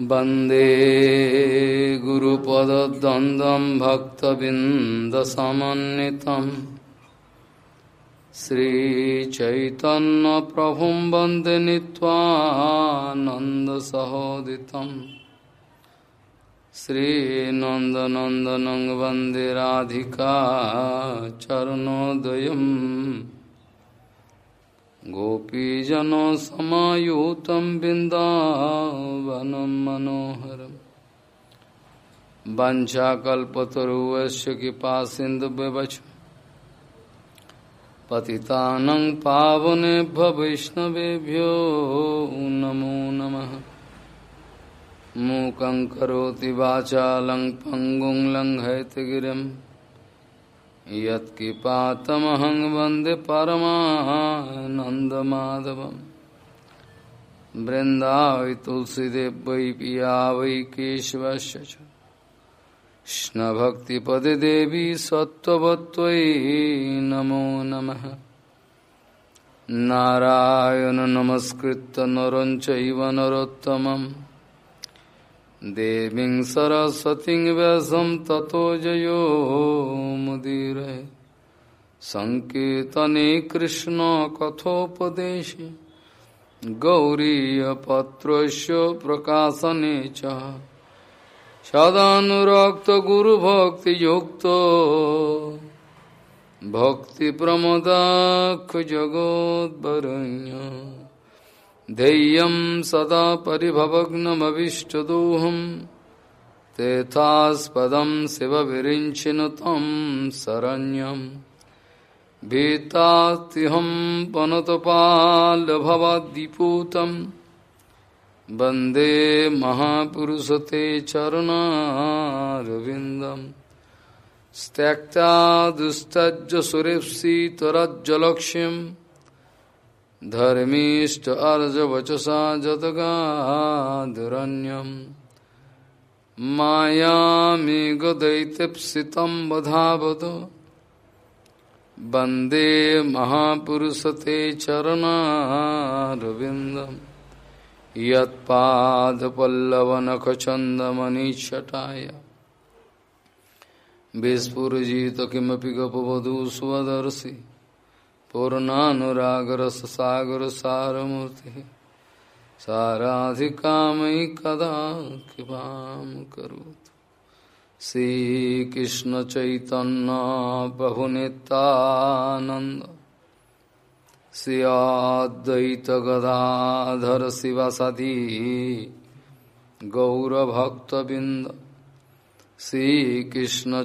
वंदे गुरुपदद्वन्द्वं भक्तबिन्दसमन्वितम्। श्रीचैतन्यप्रभुं वंदे नीत्वानन्दसहोदितं श्रीनन्दनन्दनं वंदे राधिका चरणोदयम्। गोपीजनसमायुतं बिन्दावनं मनोहरं। वञ्चाकल्पतरुवस्य कृपा सिन्धुव्यवच पतितानं पावनेभ्य वैष्णवेभ्यो नमो नमः। मूकं करोति वाचालं, पङ्गुं यत्किपातमहं वंदे परमानन्दमाधवं वृन्दावै तुलसीदेव वै पिया वै केशवस्य देवी सत्त्ववत्त्वयि नमो नमः। नारायण नमस्कृत्य नरं चैव देवीं सरस्वतीं व्यासं ततो जयो मुदीरये। सङ्कीर्तने कृष्णकथोपदेशे गौरीयपत्रस्य प्रकाशने च। सदानुरक्तगुरुभक्तियुक्तो भक्तिप्रमदाखजगोद्वरण्य ध्येयं सदा परिभवग्नमविष्टदोहं, तेथास्पदं शिवविरिञ्चिनु तं शरण्यं। भीतात्यहं पनतपालभवाद्दिपूतं वंदे महापुरुषते चरणारविन्दं। त्यक्ता दुस्तज्ज सुरेप्सितरज्जलक्ष्यम् धर्मीष्ट अर्जवचसा जतगाधरण्यं मायामेघदैत्यप्सितं वधावत वंदे महापुरुषते चरणारविन्दं यत्पादपल्लवनखचन्दमनिच्छटाय। विस्फुरजित किमपि गपवधू स्वदर्शि। पूर्णानुरागरस सागर सारमूर्ति साराधिकामयि कदा कृपा करोतु? श्रीकृष्ण चैतन्य प्रभुनितानंद श्रियाद्वैत गदाधर शिवसदी गौरभक्तबिंद श्रीकृष्ण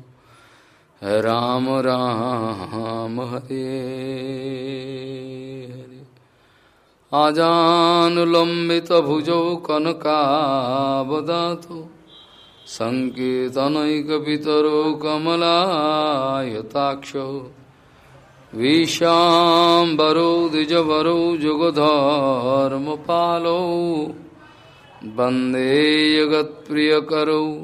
राम राम हरे हरे। आजानुलम्बितभुजौ कनकावदातु। सङ्कीर्तनैकपितरो कमलायताक्षौ। विशाम्बरौ द्विजवरौ जुगधर्मपालौ। वंदे जगत्प्रियकरौ।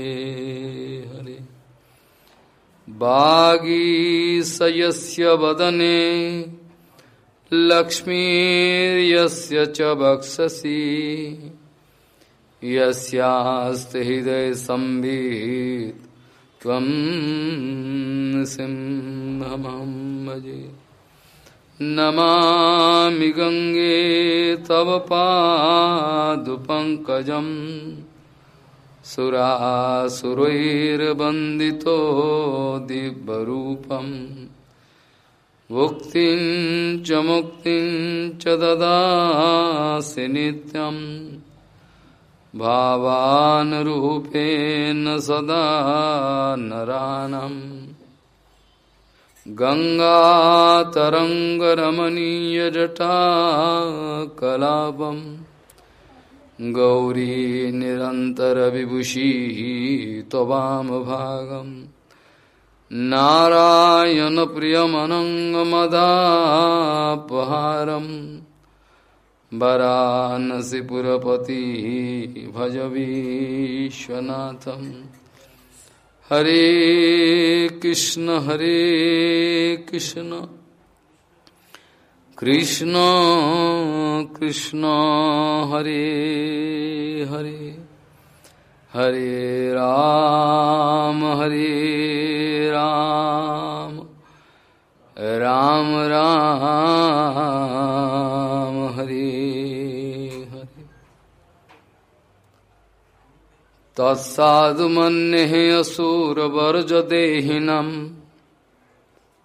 बागीसयस्य वदने लक्ष्मीर्यस्य च वक्षसि। यस्यास्ति हृदय त्वं सिंहमहं भजे। नमामि गङ्गे तव सुरासुरैर्वन्दितो दिव्यरूपम्। भुक्तिं च मुक्तिं च ददासि नित्यम्। भावानुरूपेण सदा नरानम्। गङ्गातरङ्गरमणीयजटाकलापम्। गौरी निरन्तरविभूषिः त्ववामभागम् नारायणप्रियमनङ्गमदापहारम् वरानसिपुरपति भज विश्वनाथम्। हरे कृष्ण हरे कृष्ण। कृष्ण कृष्ण हरे हरे। हरे राम हरे राम। राम राम हरे तत्साधुमन्ये असुरवर्जदेहिनम्।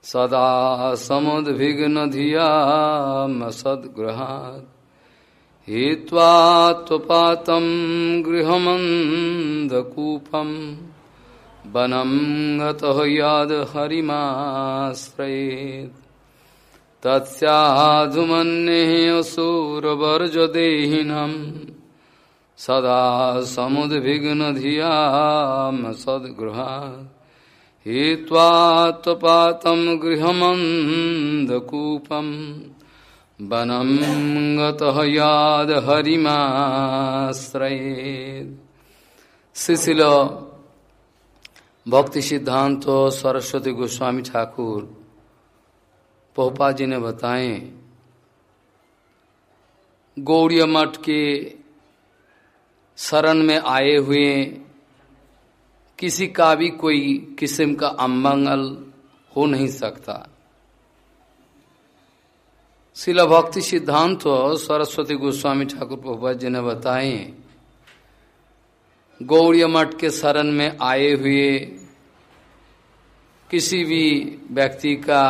सदा समुद्विग्नधियाँ सद्गृहात् हित्वा त्वपातं गृहमन्दकूपं। वनं गतः यादहरिमाश्रयेत् तत्स्याधुमन्ये असुरवर्जदेहिनम् सदा समुद्विग्नधियाँ सद्गृहात् हित्वा त्वपातं गृहमन्दकूपं वनं गतः शिशिल भक्ति सिद्धांत सरस्वती गोस्वामी ठाकुर पोपा जी ने बताए, गौड़िया मठ के शरण में आए हुए किसी का भी कोई किस्म का अमंगल हो नहीं सकता। शिला भक्ति सिद्धांत सरस्वती गोस्वामी ठाकुर प्रभुपाद जी ने बताए गौड़िया मठ के शरण में आए हुए किसी भी व्यक्ति का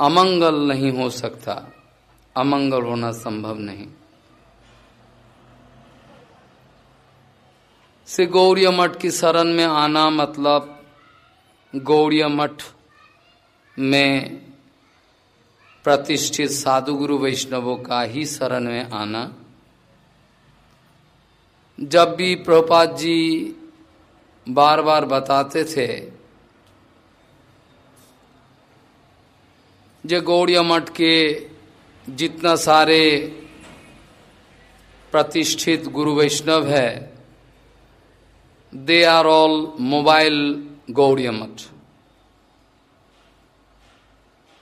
अमंगल नहीं हो सकता। अमंगल होना संभव नहीं। से गौड़िया मठ की शरण में आना मतलब गौड़िया मठ में प्रतिष्ठित साधु गुरु वैष्णवों का ही शरण में आना। जब भी प्रभुपाद जी बार बार बताते थे जो गौड़िया मठ के जितना सारे प्रतिष्ठित गुरु वैष्णव है they are all mobile Gaudiya Math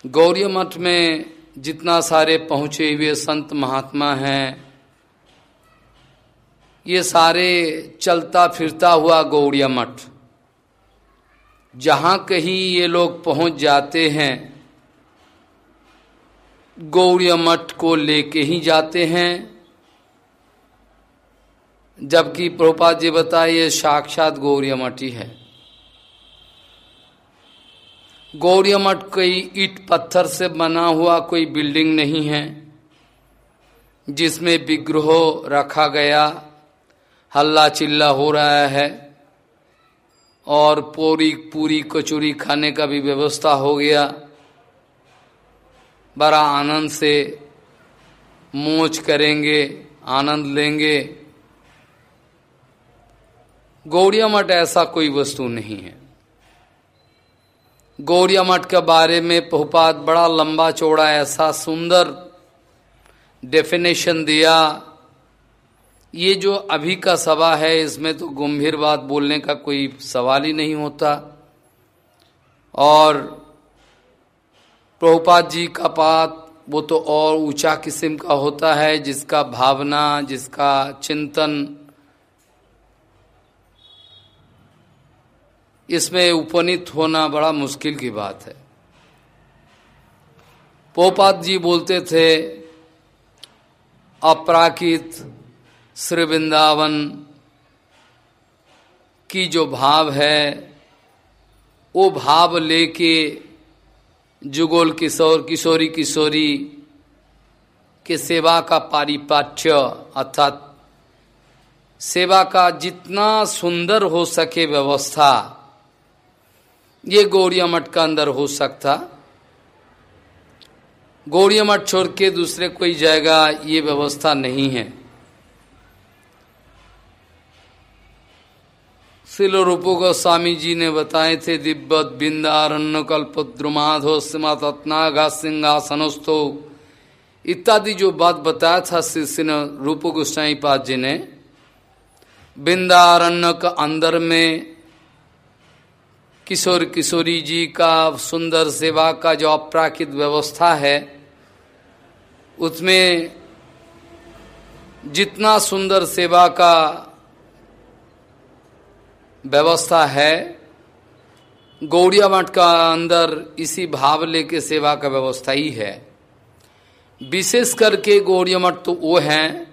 Gaudiya Math में जितना सारे पहुँचे हुए संत महात्मा हैं, ये सारे चलता फिरता हुआ गौड़िया मठ जहाँ कहीं ये लोग पहुँच जाते हैं गौड़िया मठ को लेके ही जाते हैं। जबकि प्रभुपाद जी बताए, ये साक्षात मठ ही है। गौरिया मठ कोई ईट पत्थर से बना हुआ कोई बिल्डिंग नहीं है, जिसमें विग्रह रखा गया, हल्ला चिल्ला हो रहा है, और पूरी पूरी कचौरी खाने का भी व्यवस्था हो गया। बड़ा आनंद से मोच करेंगे, आनंद लेंगे। गौड़िया मठ ऐसा कोई वस्तु नहीं है। गौड़िया मठ के बारे में बहुपात बड़ा लंबा चौड़ा ऐसा सुंदर डेफिनेशन दिया। ये जो अभी का सभा है, इसमें तो गंभीर बात बोलने का कोई सवाल ही नहीं होता। और प्रभुपाद जी का पात, वो तो और ऊँचा किस्म का होता है, जिसका भावना, जिसका चिंतन इसमें उपनीत होना बड़ा मुश्किल की बात है। पोपात जी बोलते थे, अपराकित श्री वृंदावन की जो भाव है, वो भाव लेके जुगोल किशोर, किशोरी किशोरी के सेवा का पारिपाठ्य अर्थात सेवा का जितना सुंदर हो सके व्यवस्था ये गौड़िया मठ का अंदर हो सकता। गौरिया मठ छोड़ के दूसरे कोई जाएगा ये व्यवस्था नहीं है। शिल रूपो गोस्वामी जी ने बताए थे, दिब्बत, बिंदारण्य कल्पद्रुमाधो सीमा तत्नागा सिंहासनस्तो इत्यादि जो बात बताया था श्री रूप गोस्वाई पाद जी ने, बिंदारण्य अंदर में किशोर किशोरी जी का सुंदर सेवा का जो अपराकृत व्यवस्था है, उसमें जितना सुंदर सेवा का व्यवस्था है, गौड़िया मठ का अंदर इसी भाव लेके सेवा का व्यवस्था ही है। विशेष करके गौड़िया मठ तो वो है,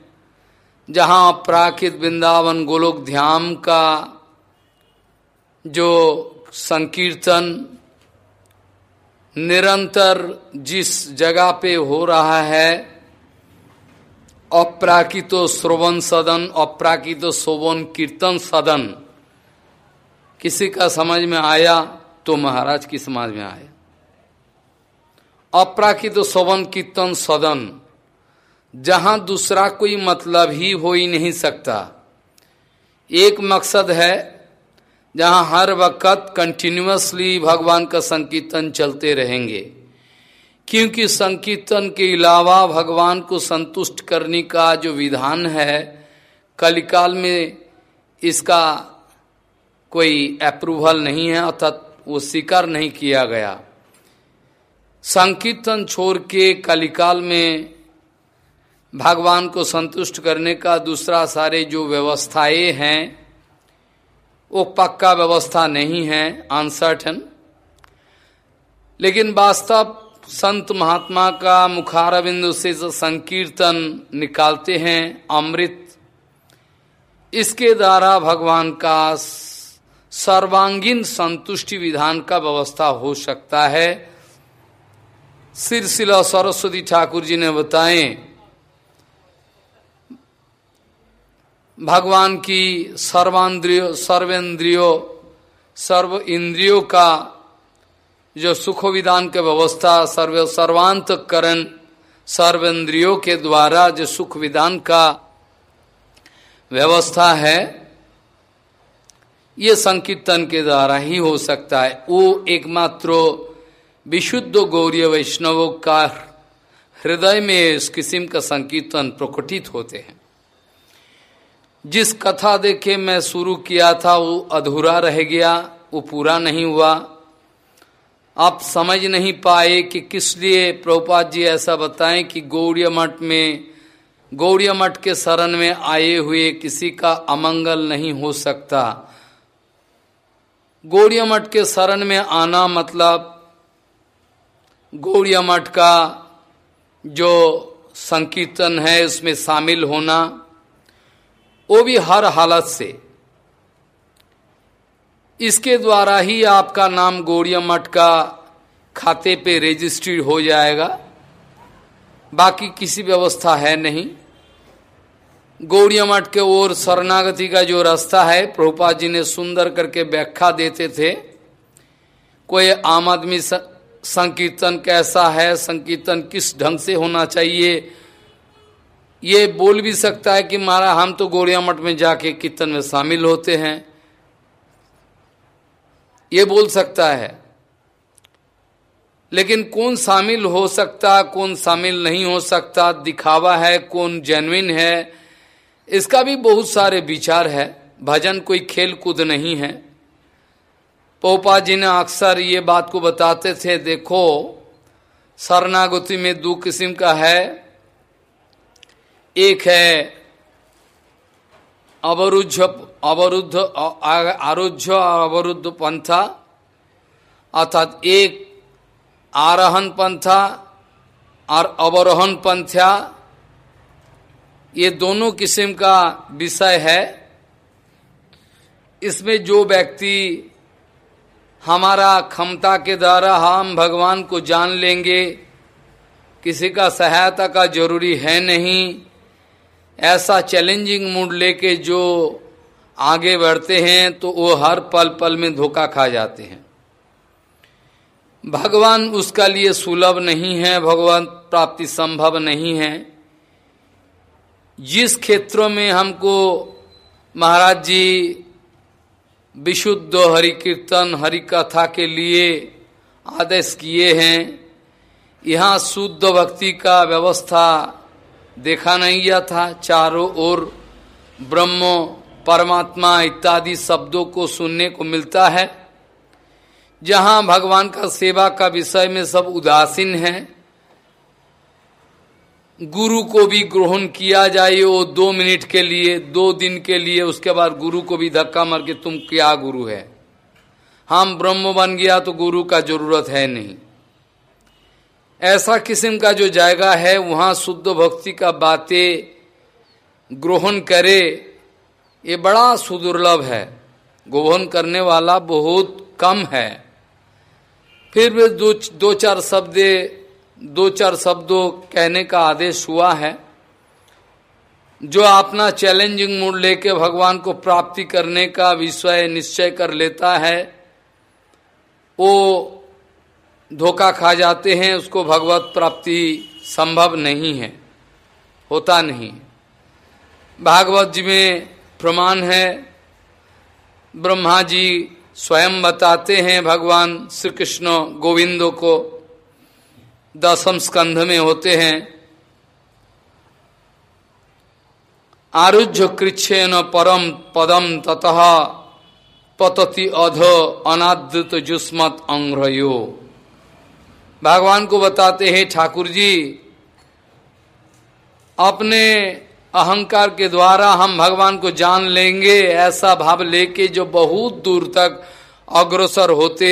जहाँ प्राकृत वृंदावन गोलोक ध्यान का जो संकीर्तन निरंतर जिस जगह पे हो रहा है, अप्राकृतो श्रवण सदन, अप्राकृतो शोभन कीर्तन सदन, किसी का समझ में आया तो महाराज की समझ में आया। अप्राकृत शोभन कीर्तन सदन, जहाँ दूसरा कोई मतलब ही हो ही नहीं सकता। एक मकसद है जहाँ हर वक्त कंटिन्यूसली भगवान का संकीर्तन चलते रहेंगे। क्योंकि संकीर्तन के अलावा भगवान को संतुष्ट करने का जो विधान है, कलिकाल में इसका कोई अप्रूवल नहीं है, अर्थात वो स्वीकार नहीं किया गया। संकीर्तन छोड़ के कलिकाल में भगवान को संतुष्ट करने का दूसरा सारे जो व्यवस्थाएँ हैं वो पक्का व्यवस्था नहीं है अनसर्टन लेकिन वास्तव संत महात्मा का मुखारबिंदु से संकीर्तन निकालते हैं, अमृत, इसके द्वारा भगवान का सर्वांगीण संतुष्टि विधान का व्यवस्था हो सकता है। सिरसिला सरस्वती ठाकुर जी ने बताएँ भगवान की सर्वांद्रियो, सर्वेंद्रियो, सर्व इंद्रियों का जो सुख विधान के व्यवस्था सर्व सर्वांतकरण सर्वेंद्रियों के द्वारा जो सुख विधान का व्यवस्था है, ये संकीर्तन के द्वारा ही हो सकता है। वो एकमात्र विशुद्ध गौरी वैष्णवों का हृदय में इस किस्म का संकीर्तन प्रकटित होते हैं। जिस कथा देखे मैं शुरू किया था, वो अधूरा रह गया, वो पूरा नहीं हुआ। आप समझ नहीं पाए कि किस लिए प्रभुपाद जी ऐसा बताएँ कि गौड़िया मठ में, गौड़िया मठ के शरण में आए हुए किसी का अमंगल नहीं हो सकता। गौड़िया मठ के शरण में आना मतलब गौड़िया मठ का जो संकीर्तन है, उसमें शामिल होना। वो भी हर हालत से। इसके द्वारा ही आपका नाम गौड़िया मठ का खाते पे रजिस्ट्री हो जाएगा। बाकी किसी व्यवस्था है नहीं। गौड़िया मठ के ओर शरणागति का जो रास्ता है प्रभुपा जी ने सुंदर करके व्याख्या देते थे। कोई आम आदमी संकीर्तन कैसा है? संकीर्तन किस ढंग से होना चाहिए? ये बोल भी सकता है कि मारा, हम तो गोड़िया मठ में जाके कीर्तन में शामिल होते हैं। ये बोल सकता है। लेकिन कौन शामिल हो सकता, कौन शामिल नहीं हो सकता, दिखावा है, कौन जेनविन है, इसका भी बहुत सारे विचार है। भजन कोई खेल कूद नहीं है। पोपा जी ने अक्सर ये बात को बताते थे, देखो, शरणागति में दो किस्म का है। एक है अवरुद्ध अवरुद्ध आरुद्ध, अवरुद्ध पंथा, अर्थात एक आरोहण पंथा और अवरोहन पंथा, ये दोनों किस्म का विषय है। इसमें जो व्यक्ति हमारा क्षमता के द्वारा हम भगवान को जान लेंगे, किसी का सहायता का ज़रूरी है नहीं ऐसा चैलेंजिंग मूड लेके जो आगे बढ़ते हैं तो वो हर पल पल में धोखा खा जाते हैं। भगवान उसका लिए सुलभ नहीं है, भगवान प्राप्ति संभव नहीं है। जिस क्षेत्रों में हमको महाराज जी विशुद्ध हरि कीर्तन हरि कथा के लिए आदेश किए हैं, यहाँ शुद्ध भक्ति का व्यवस्था देखा नहीं गया था। चारों ओर ब्रह्म, परमात्मा इत्यादि शब्दों को सुनने को मिलता है। जहाँ भगवान का सेवा का विषय में सब उदासीन है। गुरु को भी ग्रहण किया जाए वो दो मिनट के लिए, दो दिन के लिए, उसके बाद गुरु को भी धक्का मार के, तुम क्या गुरु है? हम ब्रह्म बन गया तो गुरु का ज़रूरत है नहीं। ऐसा किस्म का जो जायगा है, वहाँ शुद्ध भक्ति का बातें ग्रहण करे, ये बड़ा सुदुर्लभ है। गोहन करने वाला बहुत कम है। फिर भी दो दो चार शब्द, दो चार शब्दों कहने का आदेश हुआ है। जो अपना चैलेंजिंग मूड लेके भगवान को प्राप्ति करने का विषय निश्चय कर लेता है, वो धोखा खा जाते हैं, उसको भगवत प्राप्ति संभव नहीं है, होता नहीं। भागवत जी में प्रमाण है, ब्रह्मा जी स्वयं बताते हैं, भगवान श्री कृष्ण गोविंदो को दसम स्कंध में होते हैं। आरुह्य कृच्छेन परम पदम ततः पतति अध अनादृत जुस्मत अंग्रयो। भगवान को बताते हैं, ठाकुर जी, अपने अहंकार के द्वारा हम भगवान को जान लेंगे, ऐसा भाव लेके जो बहुत दूर तक अग्रसर होते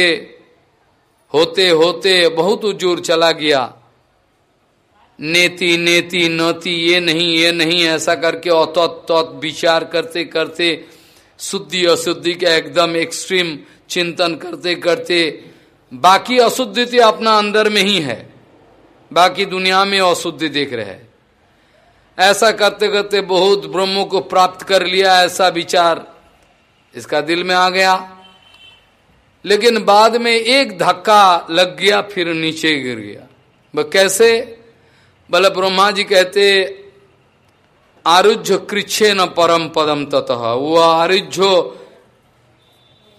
होते होते, बहुत उजूर चला गया। नेति नेति, नति, ये नहीं ये नहीं, ऐसा करके औत विचार करते करते, शुद्धि, अशुद्धि का एकदम एक्सट्रीम चिंतन करते करते बाकी अशुद्धि अपना अंदर में ही है। बाकी दुनिया में अशुद्धि देख रहे हैं। ऐसा करते करते बहुत ब्रह्मों को प्राप्त कर लिया ऐसा विचार इसका दिल में आ गया। लेकिन बाद में एक धक्का लग गया, फिर नीचे गिर गया। वह कैसे? बोले ब्रह्मा जी कहते आरुझ कृच्छे न परम पदम ततः। वो आरुझ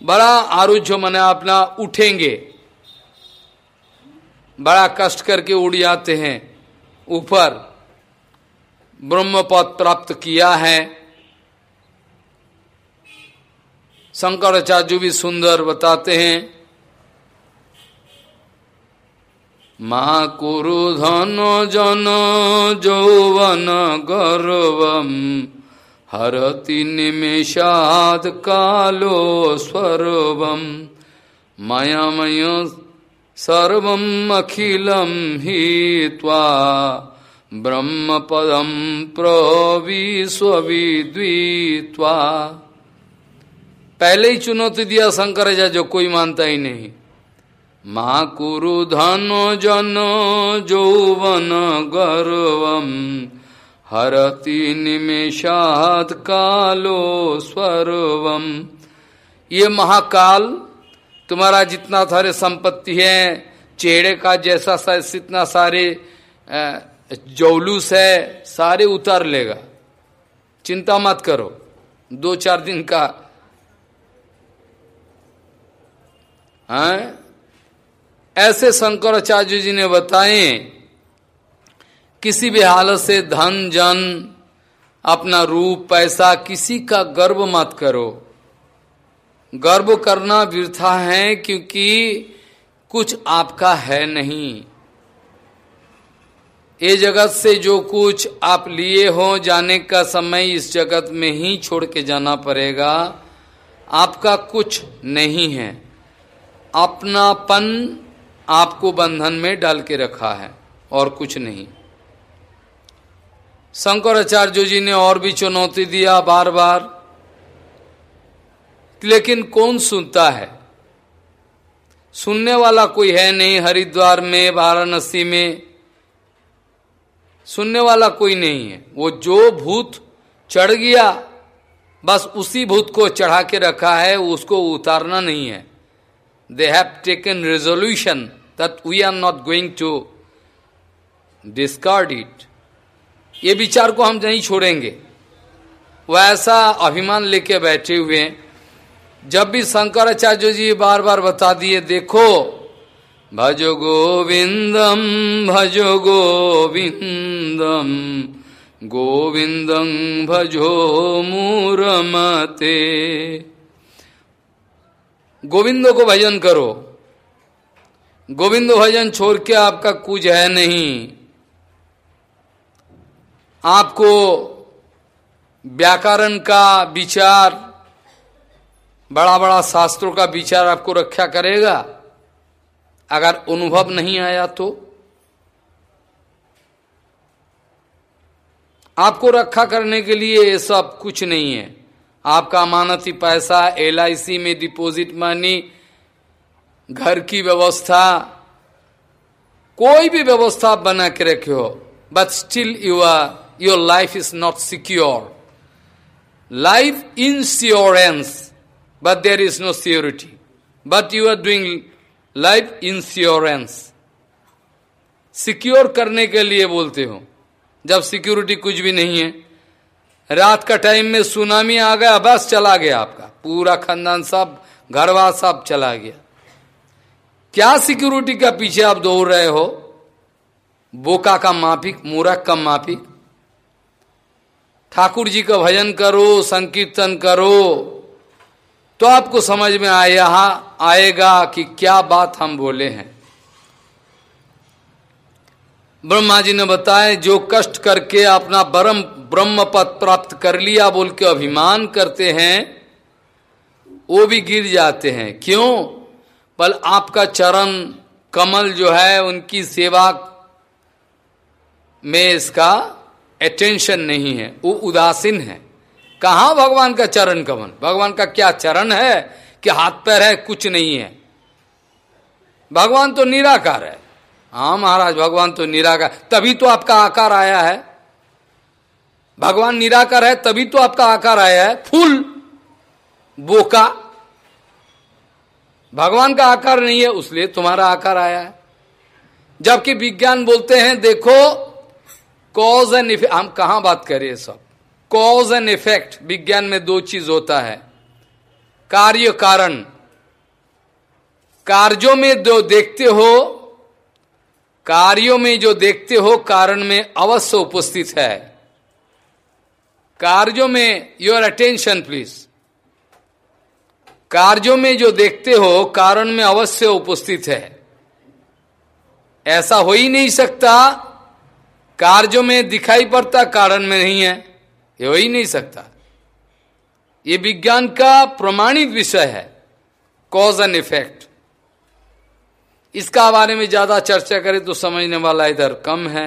बड़ा आरुझ मने अपना उठेंगे। बड़ा कष्ट करके उड़ जाते हैं। ऊपर ब्रह्म पद प्राप्त किया है। शंकराचार्य भी सुंदर बताते हैं। कुरु धन जन जौवन गर्वम, हरति निमेषाद कालो स्वरवम। मायामय सर्वम अखिलम त्वा ब्रह्म पदम प्रविस्वीद्वीत्वा पहले ही चुनौती दिया शंकर जो कोई मानता ही नहीं। माँ कुरु धन जन जौवन गर्वम हरति निमेषात कालो स्वरवम ये महाकाल तुम्हारा जितना सारे संपत्ति है चेहरे का जैसा सा, इतना सारे जौलूस है सारे उतार लेगा। चिंता मत करो। दो चार दिन का हैं? ऐसे शंकराचार्य जी ने बताए किसी भी हालत से धन जन अपना रूप पैसा किसी का गर्व मत करो। गर्व करना वृथा है क्योंकि कुछ आपका है नहीं। ये जगत से जो कुछ आप लिए हो जाने का समय इस जगत में ही छोड़ के जाना पड़ेगा। आपका कुछ नहीं है। अपनापन आपको बंधन में डाल के रखा है और कुछ नहीं। शंकराचार्य जी ने और भी चुनौती दिया बार बार लेकिन कौन सुनता है? सुनने वाला कोई है नहीं हरिद्वार में, वाराणसी में। सुनने वाला कोई नहीं है। वो जो भूत चढ़ गया, बस उसी भूत को चढ़ा के रखा है, उसको उतारना नहीं है। They have taken resolution that we are not going to discard it ये विचार को हम नहीं छोड़ेंगे। वैसा अभिमान लेके बैठे हुए हैं। जब भी शंकराचार्य जी बार बार बता दिए, देखो। भजो गोविंदम भजो गोविंदम गोविंदं भजो मूरमते। गोविंदो को भजन करो। गोविंद भजन छोड़ के आपका कुछ है नहीं। आपको व्याकरण का विचार बड़ा बड़ा शास्त्रों का विचार आपको रक्षा करेगा। अगर अनुभव नहीं आया तो? आपको रखा करने के लिए ये सब कुछ नहीं है। आपका अमानती पैसा LIC में डिपॉजिट मनी घर की व्यवस्था, कोई भी व्यवस्था बना के रखे हो but still you are your life is not secure life insurance but there is no security. But you are doing life insurance. Secure करने के लिए बोलते हो। जब सिक्योरिटी कुछ भी नहीं है, रात का टाइम में सुनामी आ गया, बस चला गया आपका। पूरा खानदान सब घरवा सब चला गया। क्या सिक्योरिटी का पीछे आप दौड़ रहे हो? बोका का माफिक, मूरख का माफिक। ठाकुर जी का भजन करो, संकीर्तन करो। तो आपको समझ में आया आएगा कि क्या बात हम बोले हैं। ब्रह्मा जी ने बताया, जो कष्ट करके अपना ब्रह्म ब्रह्म पद प्राप्त कर लिया बोल के अभिमान करते हैं, वो भी गिर जाते हैं। क्यों? बल आपका चरण कमल जो है, उनकी सेवा में इसका अटेंशन नहीं है, वो उदासीन है। कहा भगवान का चरण कमल भगवान का क्या चरण है कि हाथ पैर है, कुछ नहीं है? भगवान तो निराकार है। हाँ महाराज, भगवान तो निराकार। तभी तो आपका आकार आया है। भगवान निराकार है, तभी तो आपका आकार आया है। फूल, बोका। भगवान का आकार नहीं है, उसलिए तुम्हारा आकार आया है। जबकि विज्ञान बोलते हैं, देखो कॉज एंड हम कहा बात करें सब? कॉज एंड इफ़ेक्ट विज्ञान में दो चीज़ होता है। कार्य कारण। कार्यों में जो देखते हो, कार्यों में जो देखते हो, कारण में अवश्य उपस्थित है। कार्यों में योर अटेंशन प्लीज़ कार्यों में जो देखते हो, कारण में अवश्य उपस्थित है। ऐसा हो ही नहीं सकता। कार्यों में दिखाई पड़ता, कारण में नहीं है। ये हो ही नहीं सकता। ये विज्ञान का प्रमाणित विषय है कॉज एंड इफ़ेक्ट इसका बारे में ज़्यादा चर्चा करें तो समझने वाला इधर कम है।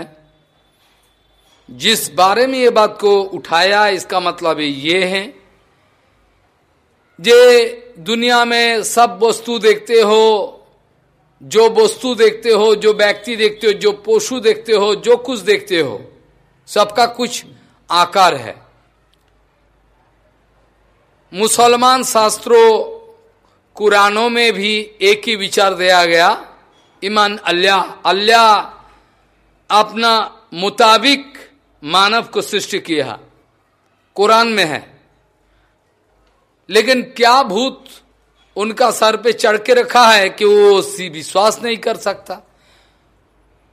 जिस बारे में ये बात को उठाया, इसका मतलब ये है जे दुनिया में सब वस्तु देखते हो, जो वस्तु देखते हो, जो व्यक्ति देखते हो, जो पशु देखते हो, जो कुछ देखते हो, सबका कुछ आकार है। मुसलमान शास्त्रों, कुरानों में भी एक ही विचार दिया गया, ईमान अल्लाह। अल्लाह अपना मुताबिक मानव को सृष्टि किया। कुरान में है। लेकिन क्या भूत उनका सर पे चढ़ के रखा है कि वो सी विश्वास नहीं कर सकता?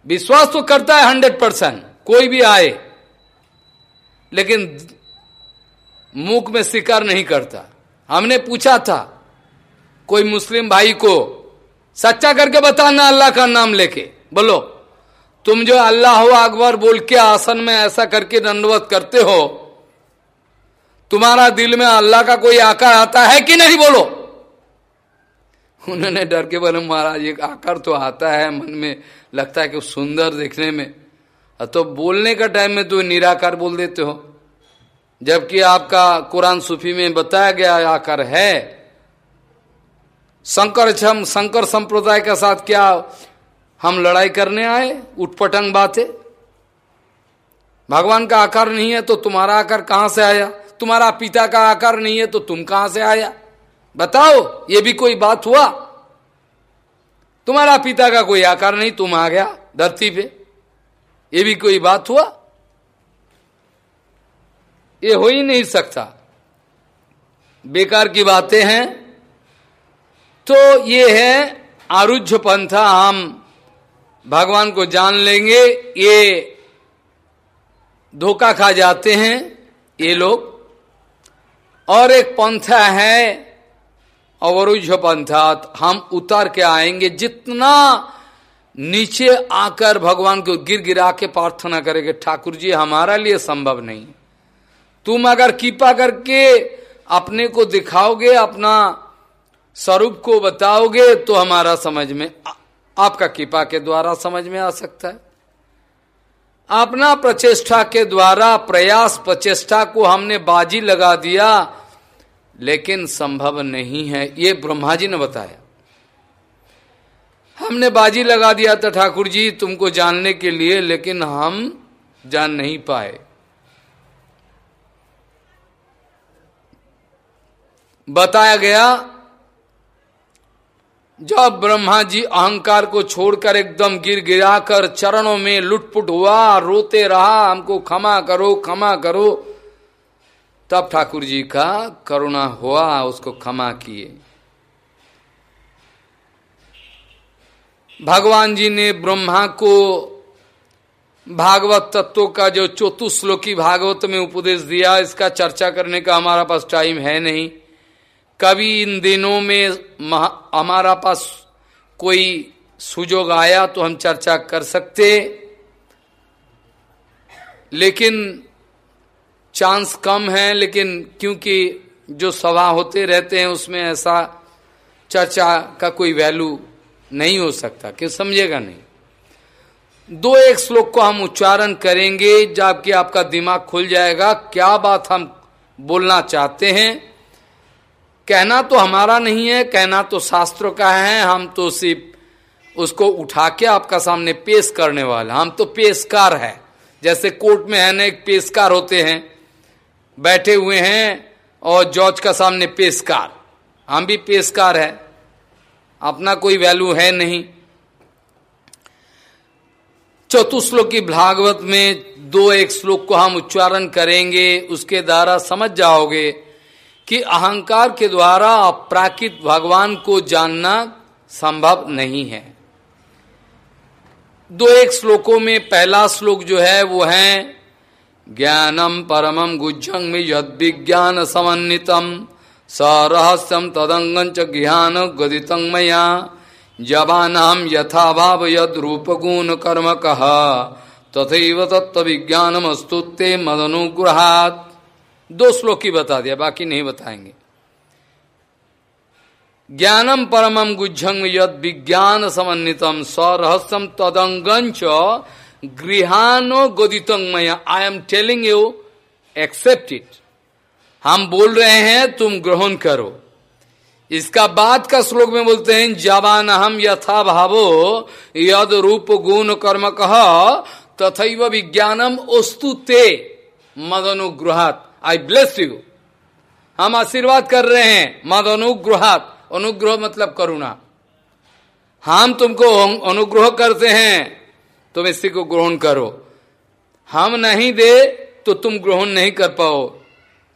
विश्वास तो करता है हंड्रेड परसेंट, कोई भी आए। लेकिन मुख में शिकार नहीं करता। हमने पूछा था, कोई मुस्लिम भाई को सच्चा करके बताना अल्लाह का नाम लेके। बोलो, तुम जो अल्लाह हो अकबर, बोल के आसन में ऐसा करके दंडवत करते हो, तुम्हारा दिल में अल्लाह का कोई आकार आता है कि नहीं बोलो? उन्होंने डर के बोले, महाराज, एक आकार तो आता है मन में, लगता है कि सुंदर देखने में। तो बोलने का टाइम में तो निराकार बोल देते हो। जबकि आपका कुरान सूफी में बताया गया आकार है। शंकर छम, शंकर संप्रदाय के साथ क्या हम लड़ाई करने आए? उठपटंग बात। है भगवान का आकार नहीं है तो तुम्हारा आकार कहाँ से आया? तुम्हारा पिता का आकार नहीं है तो तुम कहाँ से आया? बताओ, ये भी कोई बात हुआ? तुम्हारा पिता का कोई आकार नहीं, तुम आ गया धरती पे। ये भी कोई बात हुआ? ये हो ही नहीं सकता। बेकार की बातें हैं। तो ये है आरुझ पंथा हम भगवान को जान लेंगे, ये धोखा खा जाते हैं, ये लोग। और एक पंथा है अवरुझ पंथा हम उतर के आएँगे, जितना नीचे आकर भगवान को गिर गिरा के प्रार्थना करेंगे, ठाकुर जी, हमारा लिए संभव नहीं। तुम अगर कृपा करके अपने को दिखाओगे, अपना स्वरूप को बताओगे तो हमारा समझ में आपका कृपा के द्वारा समझ में आ सकता है। अपना प्रचेष्टा के द्वारा, प्रयास प्रचेष्टा को हमने बाजी लगा दिया, लेकिन संभव नहीं है। ये ब्रह्मा जी ने बताया। हमने बाजी लगा दिया था ठाकुर जी तुमको जानने के लिए, लेकिन हम जान नहीं पाए। बताया गया, जब ब्रह्मा जी अहंकार को छोड़कर एकदम गिर गिराकर चरणों में लुटपुट हुआ, रोते रहा, हमको क्षमा करो क्षमा करो, तब ठाकुर जी का करुणा हुआ, उसको क्षमा किए। भगवान जी ने ब्रह्मा को भागवत तत्व का जो चतुश्लोकी भागवत में उपदेश दिया, इसका चर्चा करने का हमारा पास टाइम है नहीं। कभी इन दिनों में हमारा पास कोई सुजोग आया तो हम चर्चा कर सकते। लेकिन चांस कम है, लेकिन क्योंकि जो सभा होते रहते हैं, उसमें ऐसा चर्चा का कोई वैल्यू नहीं हो सकता, क्यों समझेगा नहीं। दो एक श्लोक को हम उच्चारण करेंगे, जबकि आपका दिमाग खुल जाएगा, क्या बात हम बोलना चाहते हैं। कहना तो हमारा नहीं है, कहना तो शास्त्रों का है, हम तो सिर्फ़ उसको उठा के आपका सामने पेश करने वाले। हम तो पेशकार है। जैसे कोर्ट में है ना, एक पेशकार होते हैं, बैठे हुए हैं, और जज का सामने पेशकार। हम भी पेशकार है। अपना कोई वैल्यू है नहीं। चतुश्लोकी भागवत में दो एक श्लोक को हम उच्चारण करेंगे, उसके द्वारा समझ जाओगे कि अहंकार के द्वारा अपराकित भगवान को जानना संभव नहीं है। दो एक श्लोकों में पहला श्लोक जो है वो है, ज्ञानम परमम गुज्जंग में यद विज्ञान समन्वितम सरहस्यम तदंगं च ज्ञान गदित मया। जवानाम यथा भाव यद रूप गुण कर्म कह तथा तत्व विज्ञानम अस्तुते मदनुग्रहात। दो श्लोक ही बता दिया, बाकी नहीं बताएँगे। ज्ञानम परमम गुज्जंग यद विज्ञान समन्वितम स्वरहस्यम तदंगंच गृहानो गोदितंग मया। I am telling you accept it हम बोल रहे हैं, तुम ग्रहण करो। इसका बाद का श्लोक में बोलते हैं जवान हम यथा भावो यद रूप गुण कर्म कह तथा विज्ञानम ओस्तु ते मद अनुग्रहात आई ब्लेस यू हम आशीर्वाद कर रहे हैं मद अनुग्रहात अनुग्रह मतलब करुणा। हम तुमको अनुग्रह करते हैं, तुम इसी को ग्रहण करो। हम नहीं दे तो तुम ग्रहण नहीं कर पाओ।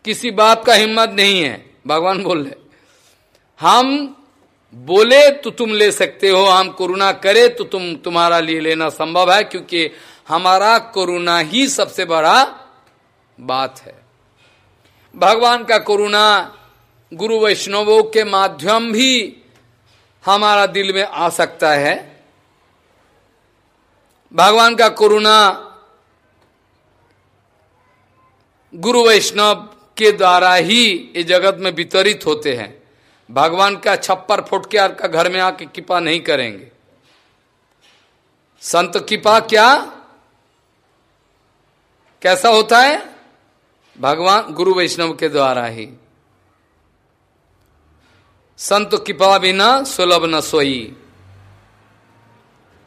किसी बात का हिम्मत नहीं है। भगवान बोल रहे हम बोले तो तुम ले सकते हो, हम करुणा करे तो तुम, तुम्हारा लिए लेना संभव है, क्योंकि हमारा करुणा ही सबसे बड़ा बात है। भगवान का करुणा गुरु वैष्णवों के माध्यम भी हमारा दिल में आ सकता है। भगवान का करुणा गुरु वैष्णव के द्वारा ही ये जगत में वितरित होते हैं। भगवान का छप्पर फुट के आपका घर में आके कृपा नहीं करेंगे। संत कृपा क्या? कैसा होता है? भगवान गुरु वैष्णव के द्वारा ही। संत कृपा बिना सुलभ न सोई।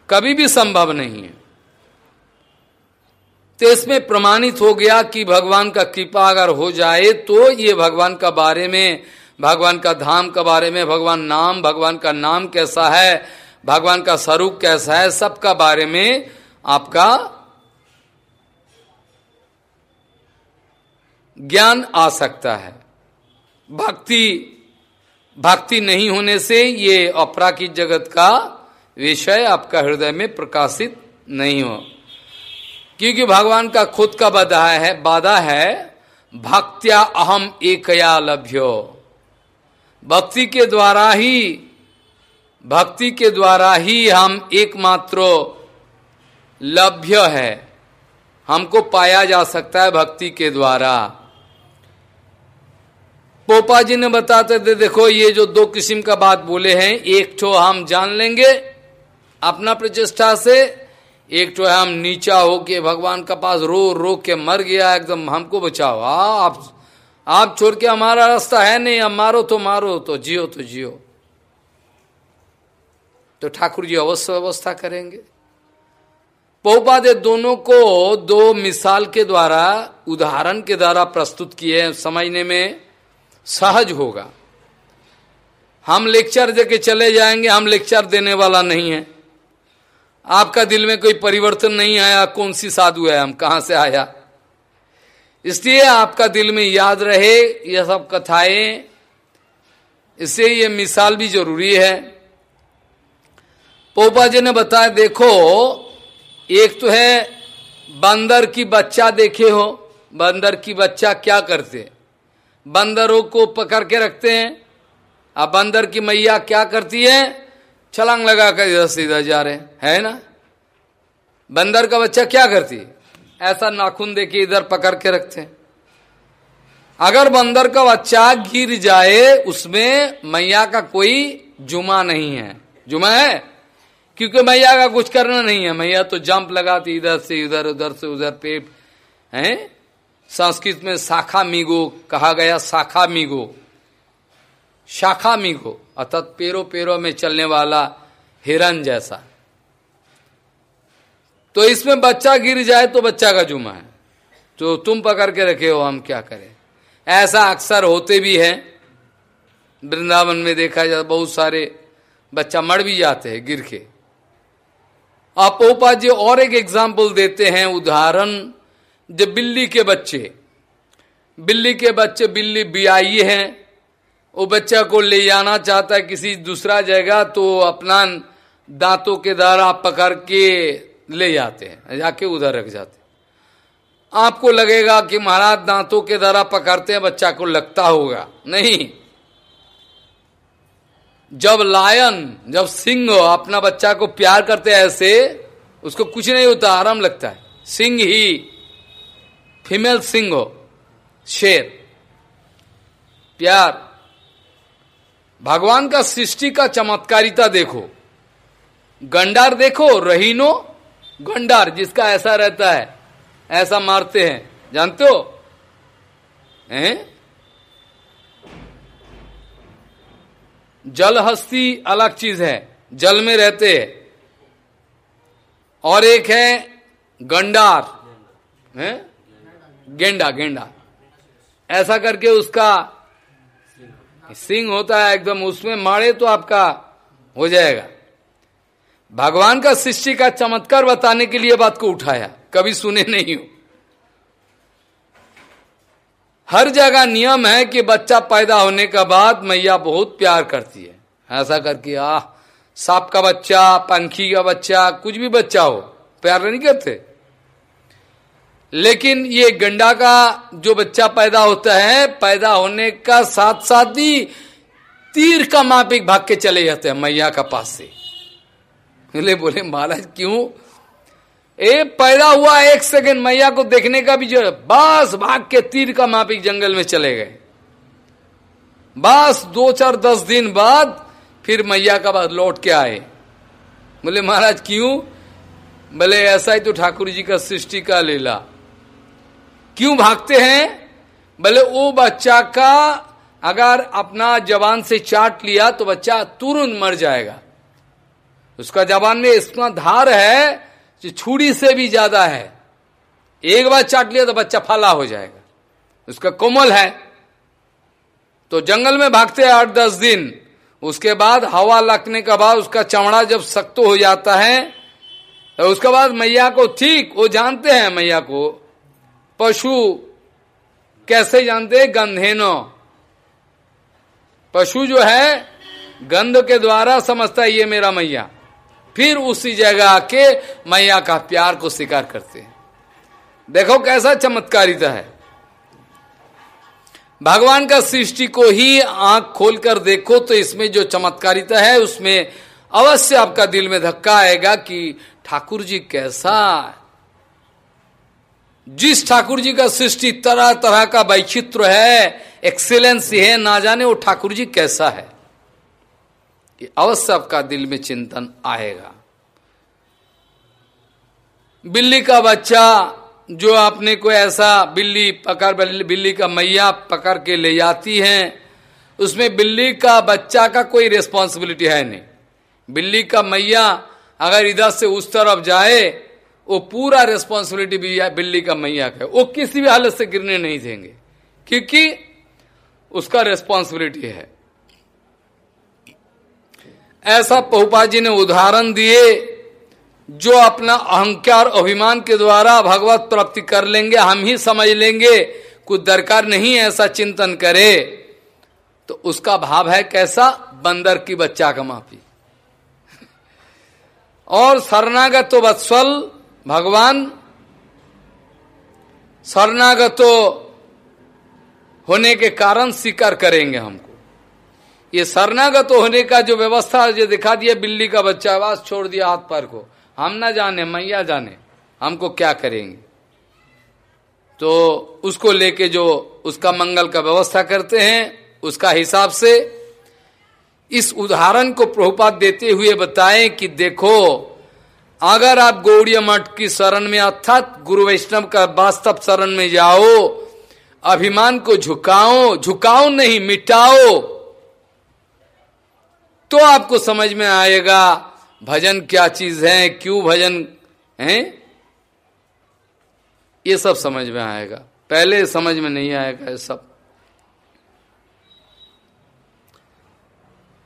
कभी भी संभव नहीं है। तो इसमें प्रमाणित हो गया कि भगवान का कृपा अगर हो जाए तो ये भगवान का बारे में, भगवान का धाम के बारे में, भगवान नाम, भगवान का नाम कैसा है, भगवान का स्वरूप कैसा है, सबका बारे में आपका ज्ञान आ सकता है। भक्ति भक्ति नहीं होने से ये अपराकित जगत का विषय आपका हृदय में प्रकाशित नहीं हो। क्योंकि भगवान का खुद का बाधा है बाधा है, भक्त्या अहम एकया लभ्यो। भक्ति के द्वारा ही, भक्ति के द्वारा ही हम एकमात्र लभ्य है। हमको पाया जा सकता है भक्ति के द्वारा। पोपा जी ने बताते थे, देखो, ये जो दो किस्म का बात बोले हैं, एक तो हम जान लेंगे, अपना प्रचेष्टा से एक तो हम नीचा हो के भगवान का पास रो रो के मर गया, एकदम हमको बचाओ। आप आप छोड़ के हमारा रास्ता है नहीं अब मारो तो मारो तो जियो तो जियो। तो ठाकुर जी अवश्य व्यवस्था करेंगे। पोपादे दोनों को दो मिसाल के द्वारा, उदाहरण के द्वारा प्रस्तुत किए समझने में सहज होगा। हम लेक्चर देके चले जाएँगे, हम लेक्चर देने वाला नहीं है। आपका दिल में कोई परिवर्तन नहीं आया, कौन सी साधु है, हम कहाँ से आया? इसलिए आपका दिल में याद रहे यह सब कथाएँ। इससे ये मिसाल भी ज़रूरी है। पोपा जी ने बताया, देखो, एक तो है, बंदर की बच्चा देखे हो, बंदर की बच्चा क्या करते? बंदरों को पकड़ के रखते हैं। अब बंदर की मैया क्या करती है? छलांग लगा कर इधर से इधर जा रहे है। ना? बंदर का बच्चा क्या करती? ऐसा नाखून देके इधर पकड़ के रखते अगर बंदर का बच्चा गिर जाए, उसमें मैया का कोई जुमा नहीं है। जुमा है? क्योंकि मैया का कुछ करना नहीं है। मैया तो जंप लगाती इधर से इधर, उधर से उधर पे है? संस्कृत में शाखा मीगो कहा गया, शाखा मीगो। शाखा मीगो, अर्थात पेरो पेरो में चलने वाला हिरन जैसा। तो इसमें बच्चा गिर जाए तो बच्चा का जुमा है। तो तुम पकड़ के रखे हो, हम क्या करें? ऐसा अक्सर होते भी है। वृंदावन में देखा जाता बहुत सारे बच्चा मर भी जाते हैं गिर के। आप ओपा जी और एक एग्ज़ाम्पल देते हैं, उदाहरण जो बिल्ली के बच्चे, बिल्ली के बच्चे बिल्ली बियाई है वो बच्चा को ले जाना चाहता है किसी दूसरा जगह तो अपना दांतों के द्वारा पकड़ के ले जाते हैं, जाके उधर रख जाते आपको लगेगा कि महाराज, दांतों के द्वारा पकड़ते हैं, बच्चा को लगता होगा। नहीं। जब लायन, जब सिंह अपना बच्चा को प्यार करते ऐसे, उसको कुछ नहीं होता, आराम लगता है। सिंह ही फीमेल सिंह शेर। प्यार। भगवान का सृष्टि का चमत्कारिता देखो। गंडार देखो, रहीनो गंडार, जिसका ऐसा रहता है, ऐसा मारते हैं। जानते हो? हैं? जल हस्ती अलग चीज़ है, जल में रहते हैं। और एक है गंडार, है? गेंडा गेंडा। ऐसा करके उसका सिंह होता है एकदम, उसमें मारे तो आपका हो जाएगा। भगवान का सृष्टि का चमत्कार बताने के लिए बात को उठाया, कभी सुने नहीं हो। हर जगह नियम है कि बच्चा पैदा होने के बाद मैया बहुत प्यार करती है। ऐसा करके आ सांप का बच्चा, पंखी का बच्चा, कुछ भी बच्चा हो, प्यार नहीं करते। लेकिन ये गंडा का जो बच्चा पैदा होता है, पैदा होने का साथ साथ ही तीर का मापिक भाग के चले जाते हैं मैया का पास से। बोले बोले, महाराज, क्यों? ए, पैदा हुआ एक सेकंड, मैया को देखने का भी जो बस भाग के तीर का मापिक जंगल में चले गए। बस दो चार दस दिन बाद फिर मैया का बाद लौट के आए। बोले, महाराज, क्यों? बोले, ऐसा ही तो ठाकुर जी का सृष्टि का लीला। क्यों भागते हैं? बोले वो बच्चा का अगर अपना जवान से चाट लिया तो बच्चा तुरंत मर जाएगा। उसका जवान में इतना धार है जो छुरी से भी ज़्यादा है। एक बार चाट लिया तो बच्चा फला हो जाएगा। उसका कोमल है। तो जंगल में भागते हैं आठ दस दिन। उसके बाद हवा लगने के बाद उसका चमड़ा जब सख्त हो जाता है तो उसके बाद मैया को ठीक, वो जानते हैं मैया को पशु कैसे जानते गंधेनो। पशु जो है, गंध के द्वारा समझता है, ये मेरा मैया। फिर उसी जगह आके मैया का प्यार को स्वीकार करते हैं। देखो कैसा चमत्कारिता है। भगवान का सृष्टि को ही आँख खोलकर देखो तो इसमें जो चमत्कारिता है, उसमें अवश्य आपका दिल में धक्का आएगा कि ठाकुर जी कैसा जिस ठाकुर जी का सृष्टि तरह तरह का वैचित्र है एक्सीलेंस है, ना जाने वो ठाकुर जी कैसा है। ये अवश्य आपका दिल में चिंतन आएगा। बिल्ली का बच्चा जो आपने को ऐसा बिल्ली पकड़, बिल्ली का मैया पकड़ के ले जाती है, उसमें बिल्ली का बच्चा का कोई रिस्पॉन्सिबिलिटी है नहीं। बिल्ली का मैया अगर इधर से उस तरफ़ जाए वो पूरा रिस्पॉन्सिबिलिटी भी बिल्ली का मैया का वो किसी भी हालत से गिरने नहीं देंगे, क्योंकि उसका रिस्पॉन्सिबिलिटी है। ऐसा पहुपा जी ने उदाहरण दिए, जो अपना अहंकार, अभिमान के द्वारा भगवत प्राप्ति कर लेंगे, हम ही समझ लेंगे कुछ दरकार नहीं ऐसा चिंतन करे। तो उसका भाव है कैसा? बंदर की बच्चा का माफ़ी। और शरणागत वत्सल भगवान शरणागतो होने के कारण स्वीकार करेंगे हमको। ये शरणागत होने का जो व्यवस्था जो दिखा दिया बिल्ली का बच्चा, आवाज़ छोड़ दिया हाथ पर को, हम ना जाने, मैया जाने, हमको क्या करेंगे? तो उसको लेके जो उसका मंगल का व्यवस्था करते हैं, उसका हिसाब से इस उदाहरण को प्रभुपात देते हुए बताएँ कि देखो अगर आप गौड़िया मठ की शरण में अर्थात गुरु वैष्णव का वास्तव शरण में जाओ, अभिमान को झुकाओ झुकाओ नहीं, मिटाओ तो आपको समझ में आएगा, भजन क्या चीज़ है, क्यों भजन, है? ये सब समझ में आएगा। पहले समझ में नहीं आएगा ये सब।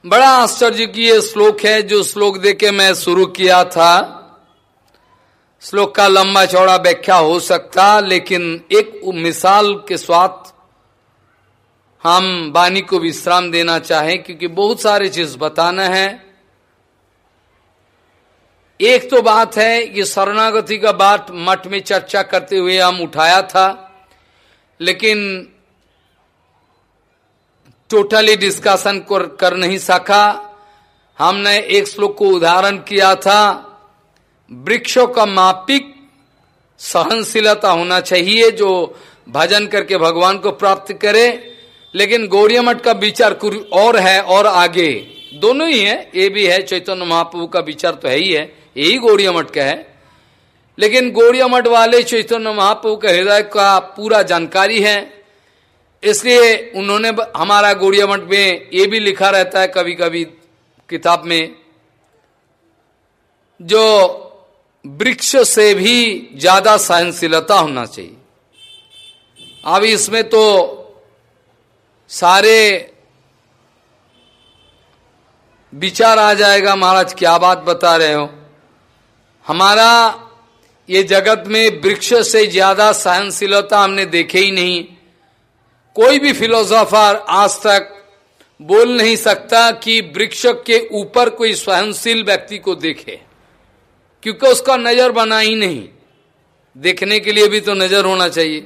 बड़ा आश्चर्य की ये श्लोक है, जो श्लोक देके मैं शुरू किया था। श्लोक का लंबा चौड़ा व्याख्या हो सकता, लेकिन एक मिसाल के साथ हम वाणी को विश्राम देना चाहें, क्योंकि बहुत सारे चीज़ बताना है। एक तो बात है, ये शरणागति का बात मठ में चर्चा करते हुए हम उठाया था, लेकिन टोटली डिस्कशन कर नहीं सका। हमने एक श्लोक को उदाहरण किया था वृक्षों का मापिक सहनशीलता होना चाहिए जो भजन करके भगवान को प्राप्त करे। लेकिन गौड़िया मठ का विचार और है और आगे। दोनों ही है, ये भी है, चैतन्य महाप्रभु का विचार तो है ही है, यही गौड़िया मठ का है। लेकिन गौड़िया मठ वाले चैतन्य महाप्रभु के हृदय का पूरा जानकारी है। इसलिए उन्होंने हमारा गौड़िया मठ में ये भी लिखा रहता है कभी कभी किताब में, जो वृक्ष से भी ज़्यादा सहनशीलता होना चाहिए। अब इसमें तो सारे विचार आ जाएगा, महाराज, क्या बात बता रहे हो? हमारा ये जगत में वृक्ष से ज़्यादा सहनशीलता हमने देखे ही नहीं। कोई भी फिलोसोफर आज तक बोल नहीं सकता कि वृक्ष के ऊपर कोई सहनशील व्यक्ति को देखे। क्योंकि उसका नज़र बना ही नहीं। देखने के लिए भी तो नज़र होना चाहिए।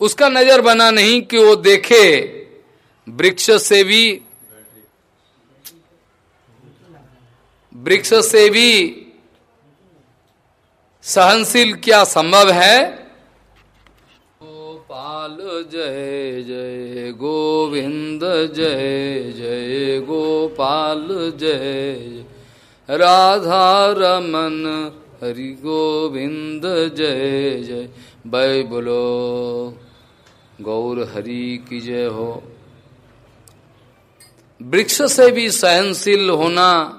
उसका नज़र बना नहीं कि वो देखे, वृक्ष से भी, वृक्ष से भी सहनशील क्या संभव है? गोपाल जय जय गोविंद जय जय गोपाल जय। राधा रमन हरि गोविंद जय जय। बै बोलो गौर हरि की जय हो। वृक्ष से भी सहनशील होना,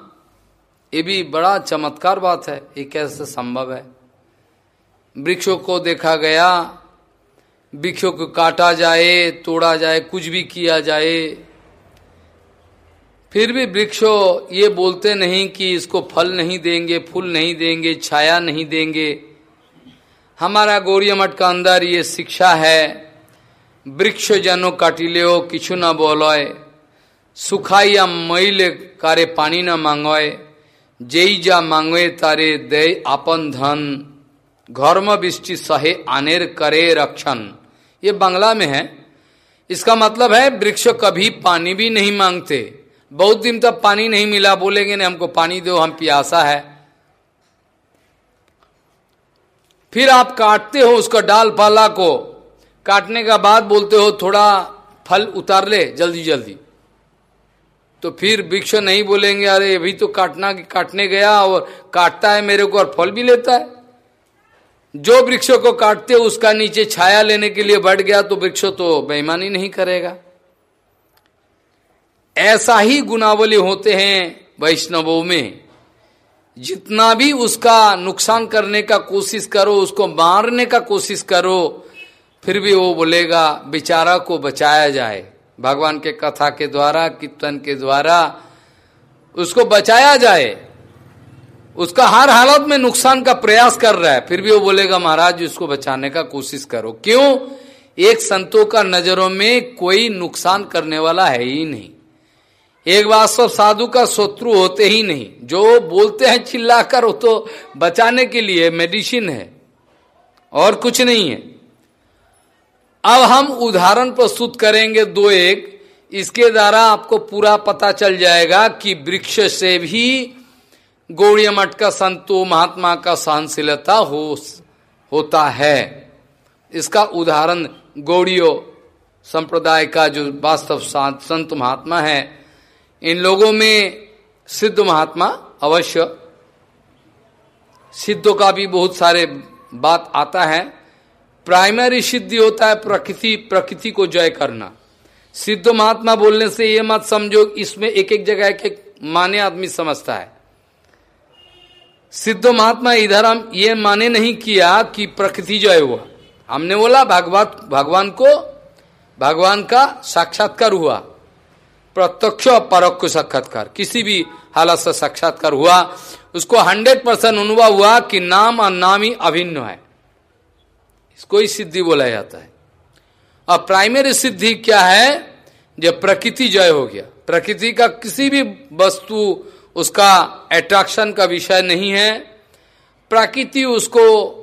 ये भी बड़ा चमत्कार बात है, ये कैसे संभव है? वृक्षों को देखा गया, वृक्षों को काटा जाए, तोड़ा जाए, कुछ भी किया जाए फिर भी वृक्षो ये बोलते नहीं कि इसको फल नहीं देंगे, फूल नहीं देंगे, छाया नहीं देंगे। हमारा गौरी मठ का अंदर ये शिक्षा है, वृक्ष जनो काटिले किछु न बोलोय सुखाइया मैल कारे पानी न मांगोय जेई जा मांगे तारे दे आपन धन। घर्म बिष्टि सहे आनेर करे रक्षण। ये बांग्ला में है। इसका मतलब है, वृक्ष कभी पानी भी नहीं मांगते। बहुत दिन तक पानी नहीं मिला, बोलेंगे नहीं, हमको पानी दो, हम प्यासा है। फिर आप काटते हो उसका डाल पाला को। काटने का बाद बोलते हो, थोड़ा फल उतार ले, जल्दी जल्दी। तो फिर वृक्ष नहीं बोलेंगे, अरे अभी तो काटना, काटने गया और काटता है मेरे को और फल भी लेता है। जो वृक्षों को काटते उसका नीचे छाया लेने के लिए बढ़ गया तो वृक्ष तो बेईमानी नहीं करेगा। ऐसा ही गुनावली होते हैं वैष्णवों में। जितना भी उसका नुकसान करने का कोशिश करो, उसको मारने का कोशिश करो, फिर भी वो बोलेगा, बेचारा को बचाया जाए। भगवान के कथा के द्वारा, कीर्तन के द्वारा उसको बचाया जाए। उसका हर हालत में नुकसान का प्रयास कर रहा है, फिर भी वो बोलेगा, महाराज उसको बचाने का कोशिश करो। क्यों? एक संतों का नज़रों में कोई नुकसान करने वाला है ही नहीं। एक बात सब साधु का शत्रु होते ही नहीं। जो बोलते हैं चिल्लाकर, वो तो बचाने के लिए मेडिसिन है और कुछ नहीं है। अब हम उदाहरण प्रस्तुत करेंगे दो एक। इसके द्वारा आपको पूरा पता चल जाएगा कि वृक्ष से भी गौड़ी मठ का संतो, महात्मा का सहनशीलता हो, होता है। इसका उदाहरण गौड़ियों संप्रदाय का जो वास्तव संत महात्मा है इन लोगों में सिद्ध महात्मा अवश्य। सिद्धों का भी बहुत सारे बात आता है। प्राइमरी सिद्धि होता है प्रकृति प्रकृति को जय करना। सिद्ध महात्मा बोलने से ये मत समझो, इसमें एक एक जगह के माने आदमी समझता है। सिद्ध महात्मा इधर हम ये माने नहीं किया कि प्रकृति जय हुआ। हमने बोला, भगवत, भगवान को, भगवान का साक्षात्कार हुआ। प्रत्यक्ष परोक्ष साक्षात्कार। किसी भी हालत से साक्षात्कार हुआ, उसको हंड्रेड परसेंट अनुभव हुआ कि नाम और नाम ही अभिन्न है। इसको ही सिद्धि बोला जाता है। और प्राइमरी सिद्धि क्या है? जब प्रकृति जय हो गया। प्रकृति का किसी भी वस्तु, उसका अट्रैक्शन का विषय नहीं है। प्रकृति उसको,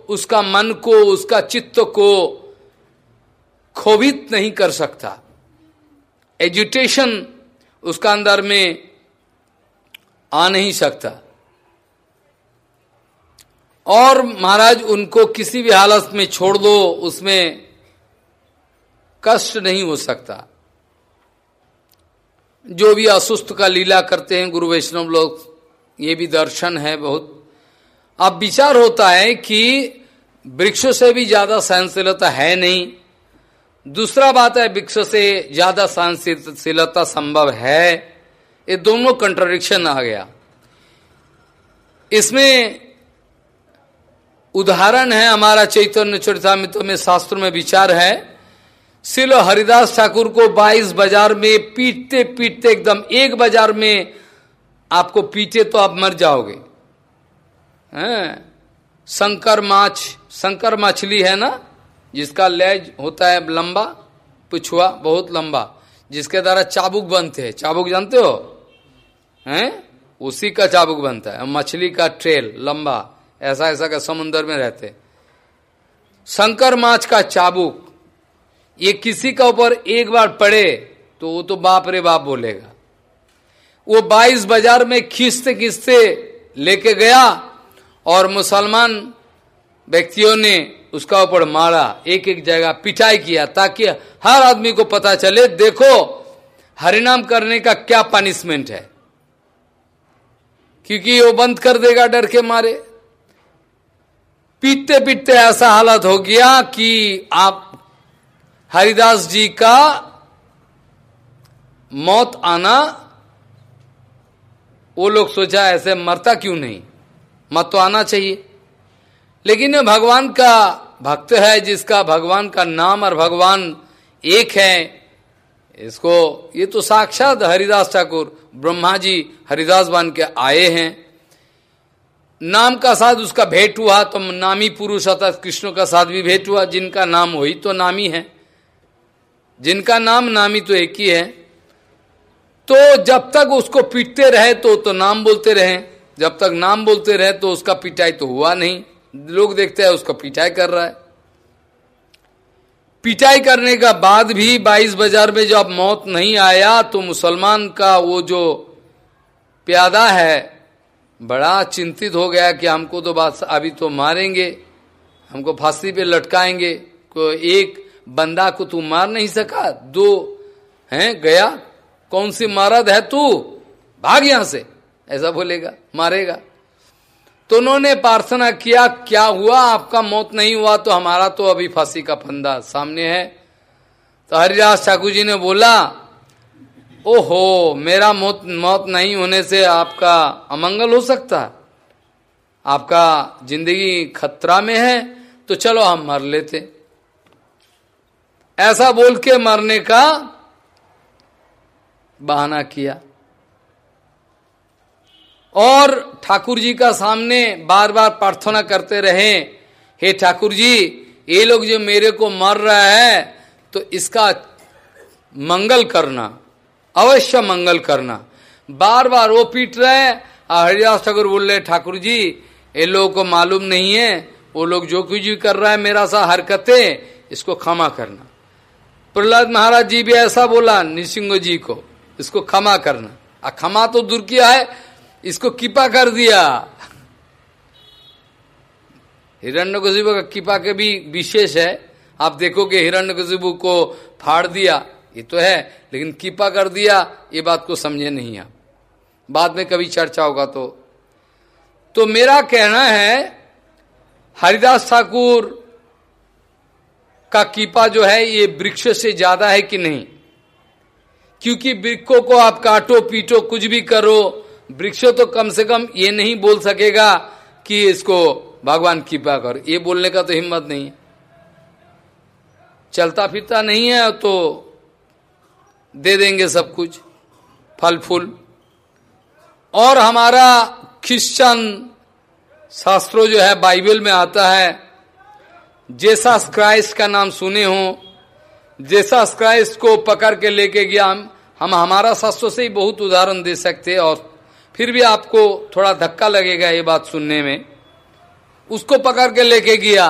उसका मन को, उसका चित्त को खोभित नहीं कर सकता। एजुटेशन उसका अंदर में आ नहीं सकता। और महाराज, उनको किसी भी हालत में छोड़ दो, उसमें कष्ट नहीं हो सकता। जो भी असुस्त का लीला करते हैं गुरु वैष्णव लोग, ये भी दर्शन है बहुत। अब विचार होता है कि वृक्षों से भी ज़्यादा सहनशीलता है नहीं। दूसरा बात है वृक्ष से ज़्यादा सहनशीलता संभव है। ये दोनों कंट्रोडिक्शन आ गया। इसमें उदाहरण है हमारा चैतन्य चरितमित्र में शास्त्रों में विचार है। सिलो हरिदास ठाकुर को 22 बाज़ार में पीटते पीटते एकदम एक बाज़ार में आपको पीटे तो आप मर जाओगे। हैं, शंकर माछ, शंकर मछली है ना? जिसका लेज होता है लंबा, पिछुआ बहुत लंबा, जिसके द्वारा चाबुक बनते हैं। चाबुक जानते हो? हैं? उसी का चाबुक बनता है। मछली का ट्रेल लंबा ऐसा ऐसा का समुन्द्र में रहते शंकर माछ का चाबुक, ये किसी का ऊपर एक बार पड़े तो वो तो बाप रे बाप बोलेगा। वो बाईस बाज़ार में खींचते खींचते लेके गया, और मुसलमान व्यक्तियों ने उसका ऊपर मारा एक एक जगह पिटाई किया ताकि हर आदमी को पता चले, देखो, हरिनाम करने का क्या पनिशमेंट है। क्योंकि वो बंद कर देगा डर के मारे। पीटते पीटते ऐसा हालत हो गया कि आप, हरिदास जी का मौत आना, वो लोग सोचा ऐसे मरता क्यों नहीं? मत तो आना चाहिए। लेकिन भगवान का भक्त है, जिसका भगवान का नाम और भगवान एक है, इसको, ये तो साक्षात हरिदास ठाकुर, ब्रह्मा जी हरिदास बन के आए हैं। नाम का साथ उसका भेंट हुआ तो नामी पुरुष अर्थात कृष्ण का साथ भी भेंट हुआ, जिनका नाम वही तो नामी है। जिनका नाम नामी तो एक ही है। तो जब तक उसको पीटते रहे तो तो नाम बोलते रहे। जब तक नाम बोलते रहे तो उसका पिटाई तो हुआ नहीं। लोग देखते हैं, उसका पिटाई कर रहा है। पिटाई करने का बाद भी बाईस बाज़ार में जब मौत नहीं आया तो मुसलमान का वो जो प्यादा है, बड़ा चिंतित हो गया कि हमको तो बात अभी तो मारेंगे, हमको फांसी पे लटकाएँगे, को एक बंदा को तू मार नहीं सका, दो, हैं, गया, कौन सी मारद है तू? भाग यहाँ से। ऐसा बोलेगा, मारेगा। तो उन्होंने प्रार्थना किया, क्या हुआ? आपका मौत नहीं हुआ तो हमारा तो अभी फांसी का फंदा सामने है। तो हरिदास ठाकुर जी ने बोला, ओहो, मेरा मौत मौत नहीं होने से आपका अमंगल हो सकता आपका ज़िंदगी खतरा में है तो चलो हम मर लेते। ऐसा बोल के मरने का बहाना किया। और ठाकुर जी का सामने बार बार प्रार्थना करते रहे, हे ठाकुर जी ये लोग जो मेरे को मर रहा है तो इसका मंगल करना, अवश्य मंगल करना। बार बार वो पीट रहे और हरिदास ठाकुर बोल रहे ठाकुर जी ये लोगों को मालूम नहीं है, वो लोग जो कुछ भी कर रहा है, मेरा सा हरकतें, इसको क्षमा करना। प्रहलाद महाराज जी भी ऐसा बोला, निसिंह जी को, इसको क्षमा करना। आ, क्षमा तो दूर किया है इसको किपा कर दिया। हिरण्य का किपा के भी विशेष है। आप देखोगे हिरण्य को फाड़ दिया, ये तो है, लेकिन किपा कर दिया, ये बात को समझे नहीं आप। बाद में कभी चर्चा होगा तो। तो मेरा कहना है, हरिदास ठाकुर का कीपा जो है, ये वृक्ष से ज़्यादा है कि नहीं? क्योंकि वृक्षों को आप काटो, पीटो, कुछ भी करो वृक्ष तो कम से कम ये नहीं बोल सकेगा कि इसको भगवान कृपा कर। ये बोलने का तो हिम्मत नहीं चलता फिरता नहीं है तो दे देंगे सब कुछ, फल फूल। और हमारा क्रिश्चन शास्त्रों जो है, बाइबल में आता है जेसा क्राइस्ट का नाम सुने हो। जेसा क्राइस्ट को पकड़ के लेके गया। हम हम हमारा शास्त्रों से ही बहुत उदाहरण दे सकते और फिर भी आपको थोड़ा धक्का लगेगा ये बात सुनने में। उसको पकड़ के लेके गया।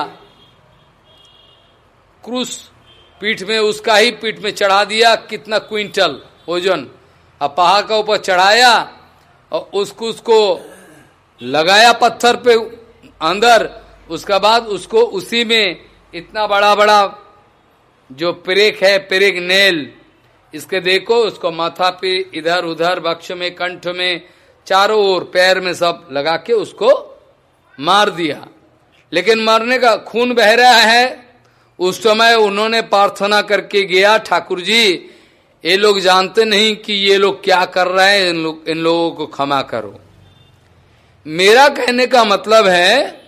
क्रूस पीठ में, उसका ही पीठ में चढ़ा दिया, कितना क्विंटल ओजन अब पहाड़ का ऊपर चढ़ाया और उसको उसको लगाया पत्थर पे अंदर। उसका बाद उसको उसी में इतना बड़ा बड़ा जो पेरेक है, पेरेक नेल, इसके देखो, उसको माथा पे इधर उधर बक्ष में, कंठ में चारों ओर पैर में सब लगा के उसको मार दिया। लेकिन मरने का खून बह रहा है। उस समय उन्होंने प्रार्थना करके गया ठाकुर जी ये लोग जानते नहीं कि ये लोग क्या कर रहे हैं इन, लो, इन लोगों को क्षमा करो। मेरा कहने का मतलब है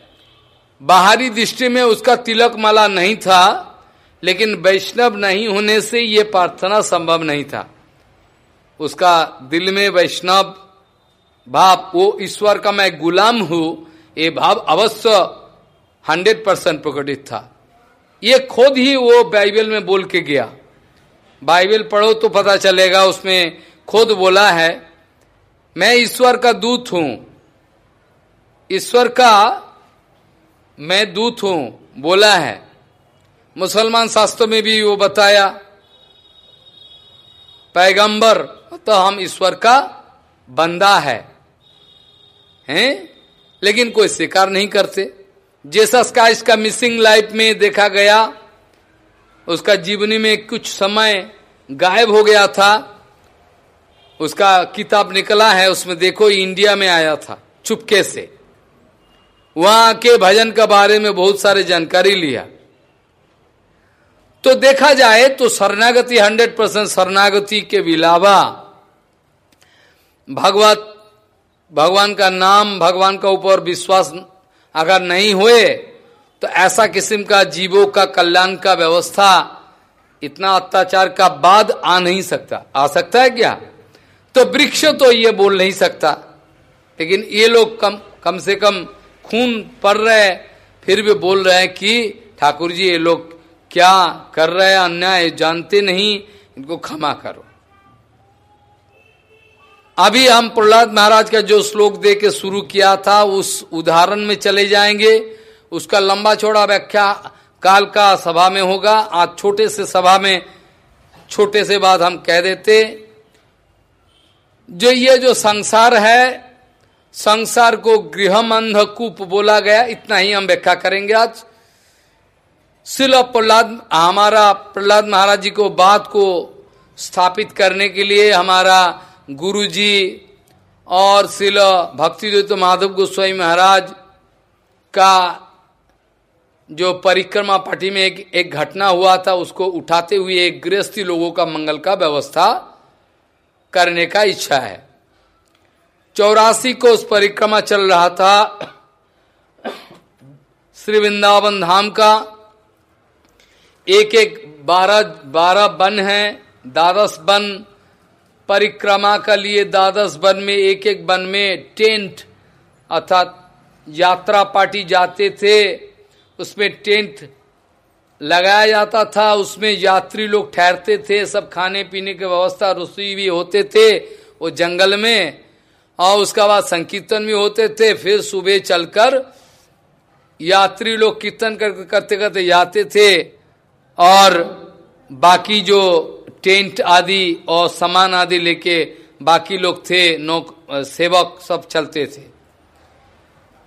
बाहरी दृष्टि में उसका तिलक माला नहीं था लेकिन वैष्णव नहीं होने से ये प्रार्थना संभव नहीं था। उसका दिल में वैष्णव भाव वो ईश्वर का मैं गुलाम हूँ, ये भाव अवश्य हंड्रेड परसेंट प्रकटित था। ये खुद ही वो बाइबल में बोल के गया। बाइबल पढ़ो तो पता चलेगा, उसमें खुद बोला है, मैं ईश्वर का दूत हूँ। ईश्वर का मैं दूत हूँ, बोला है। मुसलमान शास्त्र में भी वो बताया, पैगंबर तो हम ईश्वर का बंदा है। हैं? लेकिन कोई स्वीकार नहीं करते। जेसस का इसका मिसिंग लाइफ में देखा गया, उसका जीवनी में कुछ समय गायब हो गया था। उसका किताब निकला है, उसमें देखो इंडिया में आया था, चुपके से। वहाँ के भजन के बारे में बहुत सारे जानकारी लिया। तो देखा जाए तो शरणागति, हंड्रेड परसेंट शरणागति के अलावा, भगवत भगवान का नाम, भगवान का ऊपर विश्वास अगर नहीं हुए तो ऐसा किस्म का जीवों का कल्याण का व्यवस्था, इतना अत्याचार का बाद आ नहीं सकता। आ सकता है क्या? तो वृक्ष तो ये बोल नहीं सकता। लेकिन ये लोग कम कम से कम खून पड़ रहे फिर भी बोल रहे हैं कि, ठाकुर जी, ये लोग क्या कर रहे हैं, अन्याय जानते नहीं, इनको क्षमा करो। अभी हम प्रहलाद महाराज का जो श्लोक दे के शुरू किया था, उस उदाहरण में चले जाएँगे। उसका लंबा चौड़ा व्याख्या काल का सभा में होगा। आज छोटे से सभा में छोटे से बात हम कह देते। जो ये जो संसार है, संसार को गृहम अंधकूप बोला गया, इतना ही हम व्याख्या करेंगे आज। शिल प्रहलाद, हमारा प्रहलाद महाराज जी को बात को स्थापित करने के लिए हमारा गुरु जी और शिल भक्ति तो माधव गोस्वामी महाराज का जो परिक्रमा पार्टी में एक, एक घटना हुआ था उसको उठाते हुए एक गृहस्थी लोगों का मंगल का व्यवस्था करने का इच्छा है। चौरासी को उस परिक्रमा चल रहा था श्री वृंदावन धाम का। एक एक बारह बारह वन है द्वादश वन परिक्रमा का लिए द्वादश वन में एक एक वन में टेंट अर्थात यात्रा पार्टी जाते थे उसमें टेंट लगाया जाता था उसमें यात्री लोग ठहरते थे सब खाने पीने की व्यवस्था रसोई भी होते थे वो जंगल में और उसका बाद संकीर्तन भी होते थे फिर सुबह चलकर यात्री लोग कीर्तन कर, करते करते जाते थे और बाकी जो टेंट आदि और सामान आदि लेके बाकी लोग थे, नौक सेवक सब चलते थे।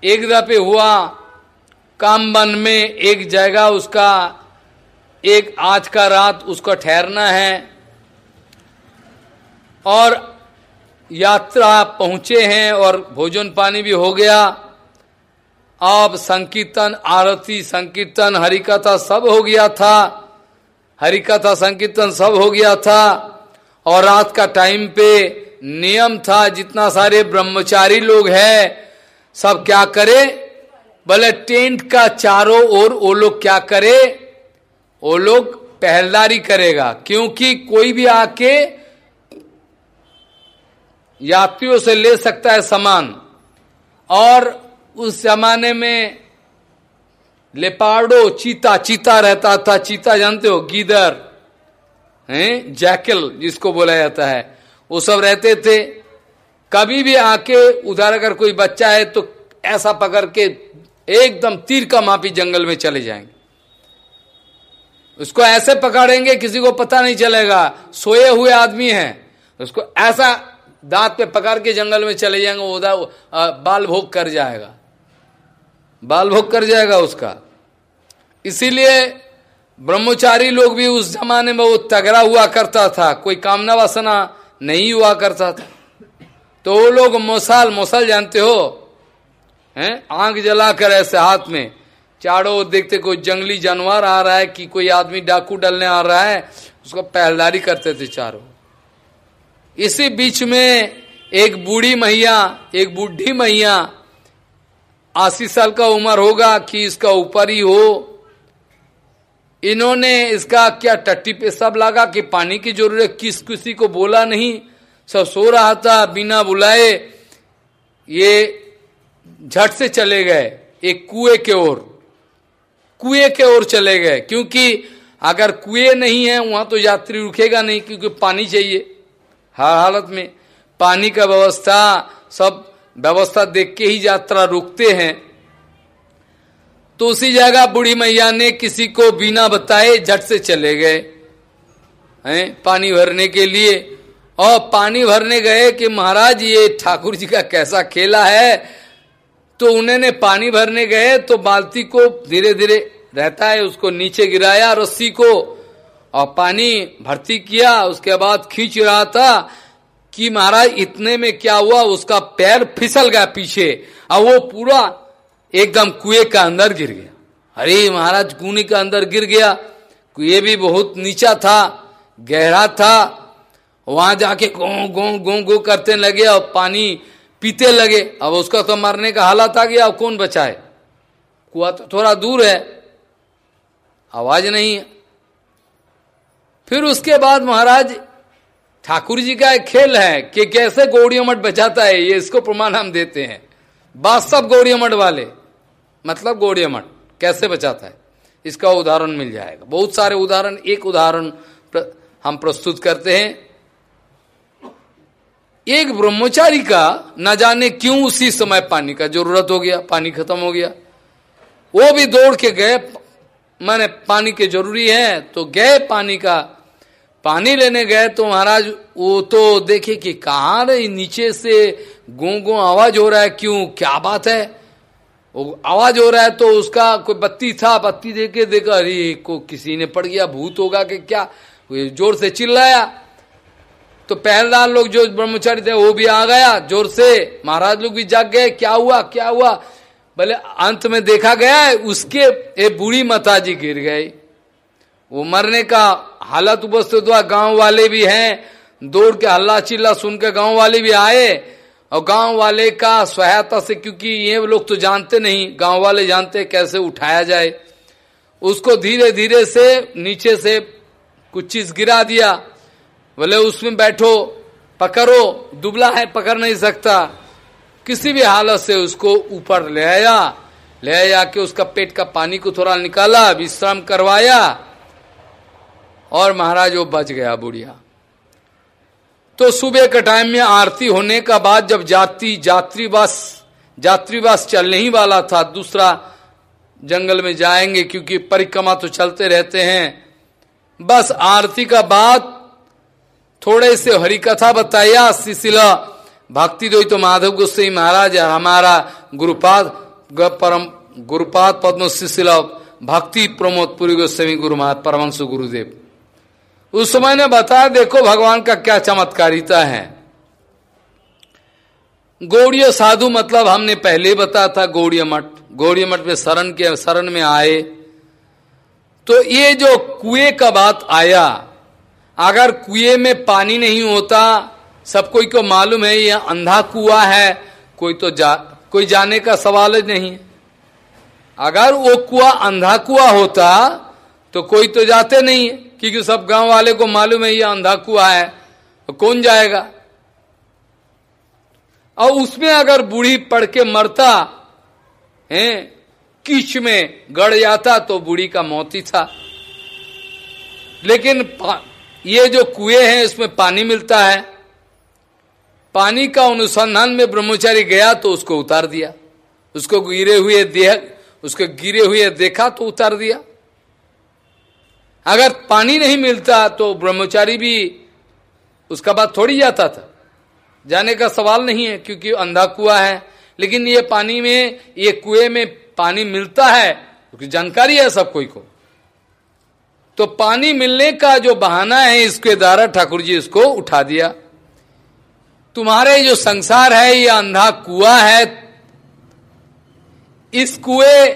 एक दफे हुआ, कामबन में एक जगह उसका, एक आज का रात उसका ठहरना है और यात्रा पहुँचे हैं और भोजन पानी भी हो गया। अब संकीर्तन, आरती, संकीर्तन, हरिकथा सब हो गया था। हरिकथा संकीर्तन सब हो गया था और रात का टाइम पे नियम था, जितना सारे ब्रह्मचारी लोग हैं, सब क्या करे? बोले, टेंट का चारों ओर वो लोग क्या करे? वो लोग पहलदारी करेगा, क्योंकि कोई भी आके यात्रियों से ले सकता है सामान। और उस जमाने में लेपार्डो, चीता चीता रहता था, चीता जानते हो, गीदर, हैं, जैकल, जिसको बोला जाता है। वो सब रहते थे। कभी भी आके उधर अगर कोई बच्चा है तो ऐसा पकड़ के एकदम तीर का मापी जंगल में चले जाएँगे। उसको ऐसे पकड़ेंगे, किसी को पता नहीं चलेगा। सोए हुए आदमी है। उसको ऐसा दांत पे पकड़ के जंगल में चले जाएँगे उधर बाल भोग कर जाएगा। बाल भोग कर जाएगा उसका। इसीलिए ब्रह्मचारी लोग भी उस जमाने में वो तगड़ा हुआ करता था, कोई कामना वासना नहीं हुआ करता था। तो वो लोग मोसाल मोसाल जानते हो? हैं? आँख जलाकर ऐसे हाथ में। चारों देखते कोई जंगली जानवर आ रहा है कि कोई आदमी डाकू डालने आ रहा है, उसको पहलदारी करते थे चारों। इसी बीच में एक बूढ़ी मैया एक बूढ़ी मैया अस्सी साल का उम्र होगा कि इसका ऊपर ही। हो इन्होंने इसका क्या टट्टी पे सब लगा कि पानी की ज़रूरत किस किसी को बोला नहीं। सब सो रहा था, बिना बुलाए ये झट से चले गए, एक कुएँ के ओर। कुएँ के ओर चले गए, क्योंकि अगर कुएँ नहीं है, वहाँ तो यात्री रुकेगा नहीं, क्योंकि पानी चाहिए। हर हालत में पानी का व्यवस्था सब व्यवस्था देख के ही यात्रा रुकते हैं। तो उसी जगह बूढ़ी मैया ने किसी को बिना बताए झट से चले गए, हैं, पानी भरने के लिए। और पानी भरने गए कि महाराज, ये ठाकुर जी का कैसा खेला है? तो उन्होंने पानी भरने गए तो बाल्टी को धीरे धीरे रहता है, उसको नीचे गिराया रस्सी को। और पानी भर्ती किया, उसके बाद खींच रहा था कि महाराज, इतने में क्या हुआ? उसका पैर फिसल गया पीछे। और वो पूरा एकदम कुएँ का अंदर गिर गया। अरे महाराज, कुएँ का अंदर गिर गया। कुएँ भी बहुत नीचा था, गहरा था। वहाँ जाके गो गो गो गो करते लगे और पानी पीते लगे। अब उसका तो मरने का हालत आ गया। अब कौन बचाए? कुआ तो थोड़ा दूर है। आवाज़ नहीं है। फिर उसके बाद महाराज ठाकुर जी का एक खेल है कि कैसे गौड़ी मठ बचाता है ये इसको प्रमाण हम देते हैं। बास्तव गौड़ी मठ वाले। मतलब गौड़ी मठ कैसे बचाता है? इसका उदाहरण मिल जाएगा। बहुत सारे उदाहरण एक उदाहरण प्र, हम प्रस्तुत करते हैं। एक ब्रह्मचारी का न जाने क्यों उसी समय पानी का ज़रूरत हो गया पानी खत्म हो गया। वो भी दौड़ के गए मैंने पानी के ज़रूरी है तो गए पानी का पानी लेने गए तो महाराज, वो तो देखे कि कहा रही नीचे से गो गो आवाज़ हो रहा है, क्यों, क्या बात है? वो आवाज़ हो रहा है तो उसका कोई बत्ती था, बत्ती देखे देखा, अरे, को किसी ने पड़ गया, भूत होगा कि क्या? ज़ोर से चिल्लाया। तो पहलदार लोग जो ब्रह्मचारी थे, वो भी आ गया, ज़ोर से। महाराज लोग भी जाग गए, क्या हुआ क्या हुआ? बोले अंत में देखा गया है, उसके एक बूढ़ी माता जी गिर गई। वो मरने का हालत उपस्थित हुआ। गाँव वाले भी हैं, दौड़ के हल्ला चिल्ला सुन के गाँव वाले भी आए। और गाँव वाले का सहायता से, क्योंकि ये लोग तो जानते नहीं, गाँव वाले जानते कैसे उठाया जाए। उसको धीरे धीरे से नीचे से कुछ चीज़ गिरा दिया। बोले, उसमें बैठो, पकड़ो। दुबला है, पकड़ नहीं सकता। किसी भी हालत से उसको ऊपर ले आया। ले आया के उसका पेट का पानी को थोड़ा निकाला, विश्राम करवाया। और महाराज वो बच गया बुढ़िया। तो सुबह के टाइम में आरती होने का बाद जब जाती जात्री बस जात्री बस चलने ही वाला था, दूसरा जंगल में जाएँगे क्योंकि परिक्रमा तो चलते रहते हैं। बस आरती का बाद थोड़े से हरि कथा बताया, सिलसिला। भक्ति दो तो माधव गोस्वी महाराज, हमारा गुरुपाद परम गुरुपाद पद्म सिलसिला भक्ति प्रमोद पुरी गोस्वामी गुरु महाराज परमंश गुरुदेव। उस समय ने बताया, देखो भगवान का क्या चमत्कारिता है। गौड़ीय साधु मतलब हमने पहले बताया था, गौड़ीय मठ। गौड़ीय मठ में शरण के, शरण में आए। तो ये जो कुएँ का बात आया, अगर कुएँ में पानी नहीं होता, सब कोई को मालूम है, ये अंधा कुआ है, कोई तो जा, कोई जाने का सवाल नहीं। अगर वो कुआ अंधा कुआ होता तो कोई तो जाते नहीं। है क्योंकि सब गाँव वाले को मालूम है ये अंधा कुआ है तो कौन जाएगा? और उसमें अगर बूढ़ी पड़ के मरता, है किच में गड़ जाता तो बूढ़ी का मौत ही था। लेकिन ये जो कुएँ हैं, इसमें पानी मिलता है। पानी का अनुसंधान में ब्रह्मचारी गया तो उसको उतार दिया। उसको गिरे हुए देह, उसको गिरे हुए देखा तो उतार दिया। अगर पानी नहीं मिलता तो ब्रह्मचारी भी उसका बात थोड़ी जाता था। जाने का सवाल नहीं है, क्योंकि अंधा कुआ है। लेकिन ये पानी में, ये कुएँ में पानी मिलता है, क्योंकि जानकारी है सब कोई को। तो पानी मिलने का जो बहाना है, इसके द्वारा ठाकुर जी इसको उठा दिया। तुम्हारे जो संसार है, ये अंधा कुआ है। इस कुएँ,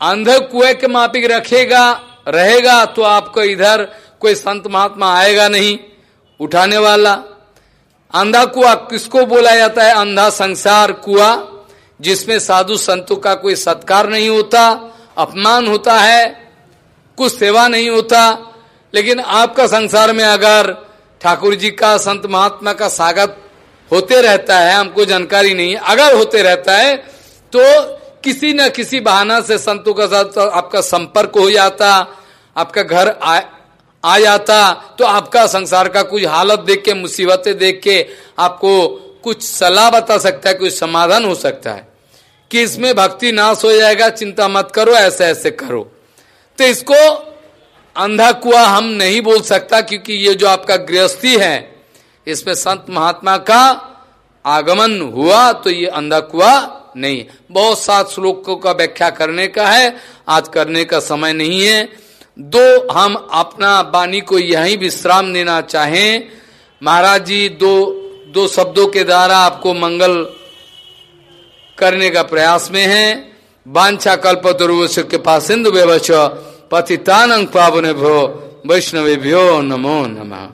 अंधे कुएँ के मापिक रखेगा। रहेगा तो आपको इधर कोई संत महात्मा आएगा नहीं। उठाने वाला। अंधा कुआ किसको बोला जाता है? अंधा संसार कुआ, जिसमें साधु संतों का कोई सत्कार नहीं होता, अपमान होता है, कुछ सेवा नहीं होता। लेकिन आपका संसार में अगर ठाकुर जी का, संत महात्मा का स्वागत होते रहता है, हमको जानकारी नहीं, अगर होते रहता है तो किसी न किसी बहाना से संतों का साथ आपका संपर्क हो जाता आपका घर आ, आ जाता तो आपका संसार का कुछ हालत देख के मुसीबतें देख के आपको कुछ सलाह बता सकता है कुछ समाधान हो सकता है। कि इसमें भक्ति नाश हो जाएगा चिंता मत करो ऐसे ऐसे करो। तो इसको अंधा कुआ हम नहीं बोल सकता क्योंकि ये जो आपका गृहस्थी है इसमें संत महात्मा का आगमन हुआ तो ये अंधा कुआ नहीं। बहुत सात श्लोकों का व्याख्या करने का है, आज करने का समय नहीं है। दो, हम अपना वाणी को यही विश्राम देना चाहें। महाराज जी, दो दो शब्दों के द्वारा आपको मंगल करने का प्रयास में है। बांछा कल्प दुर्वश के पास सिंधु व्यवच पावन भो वैष्णवे भ्यो नमो नमः।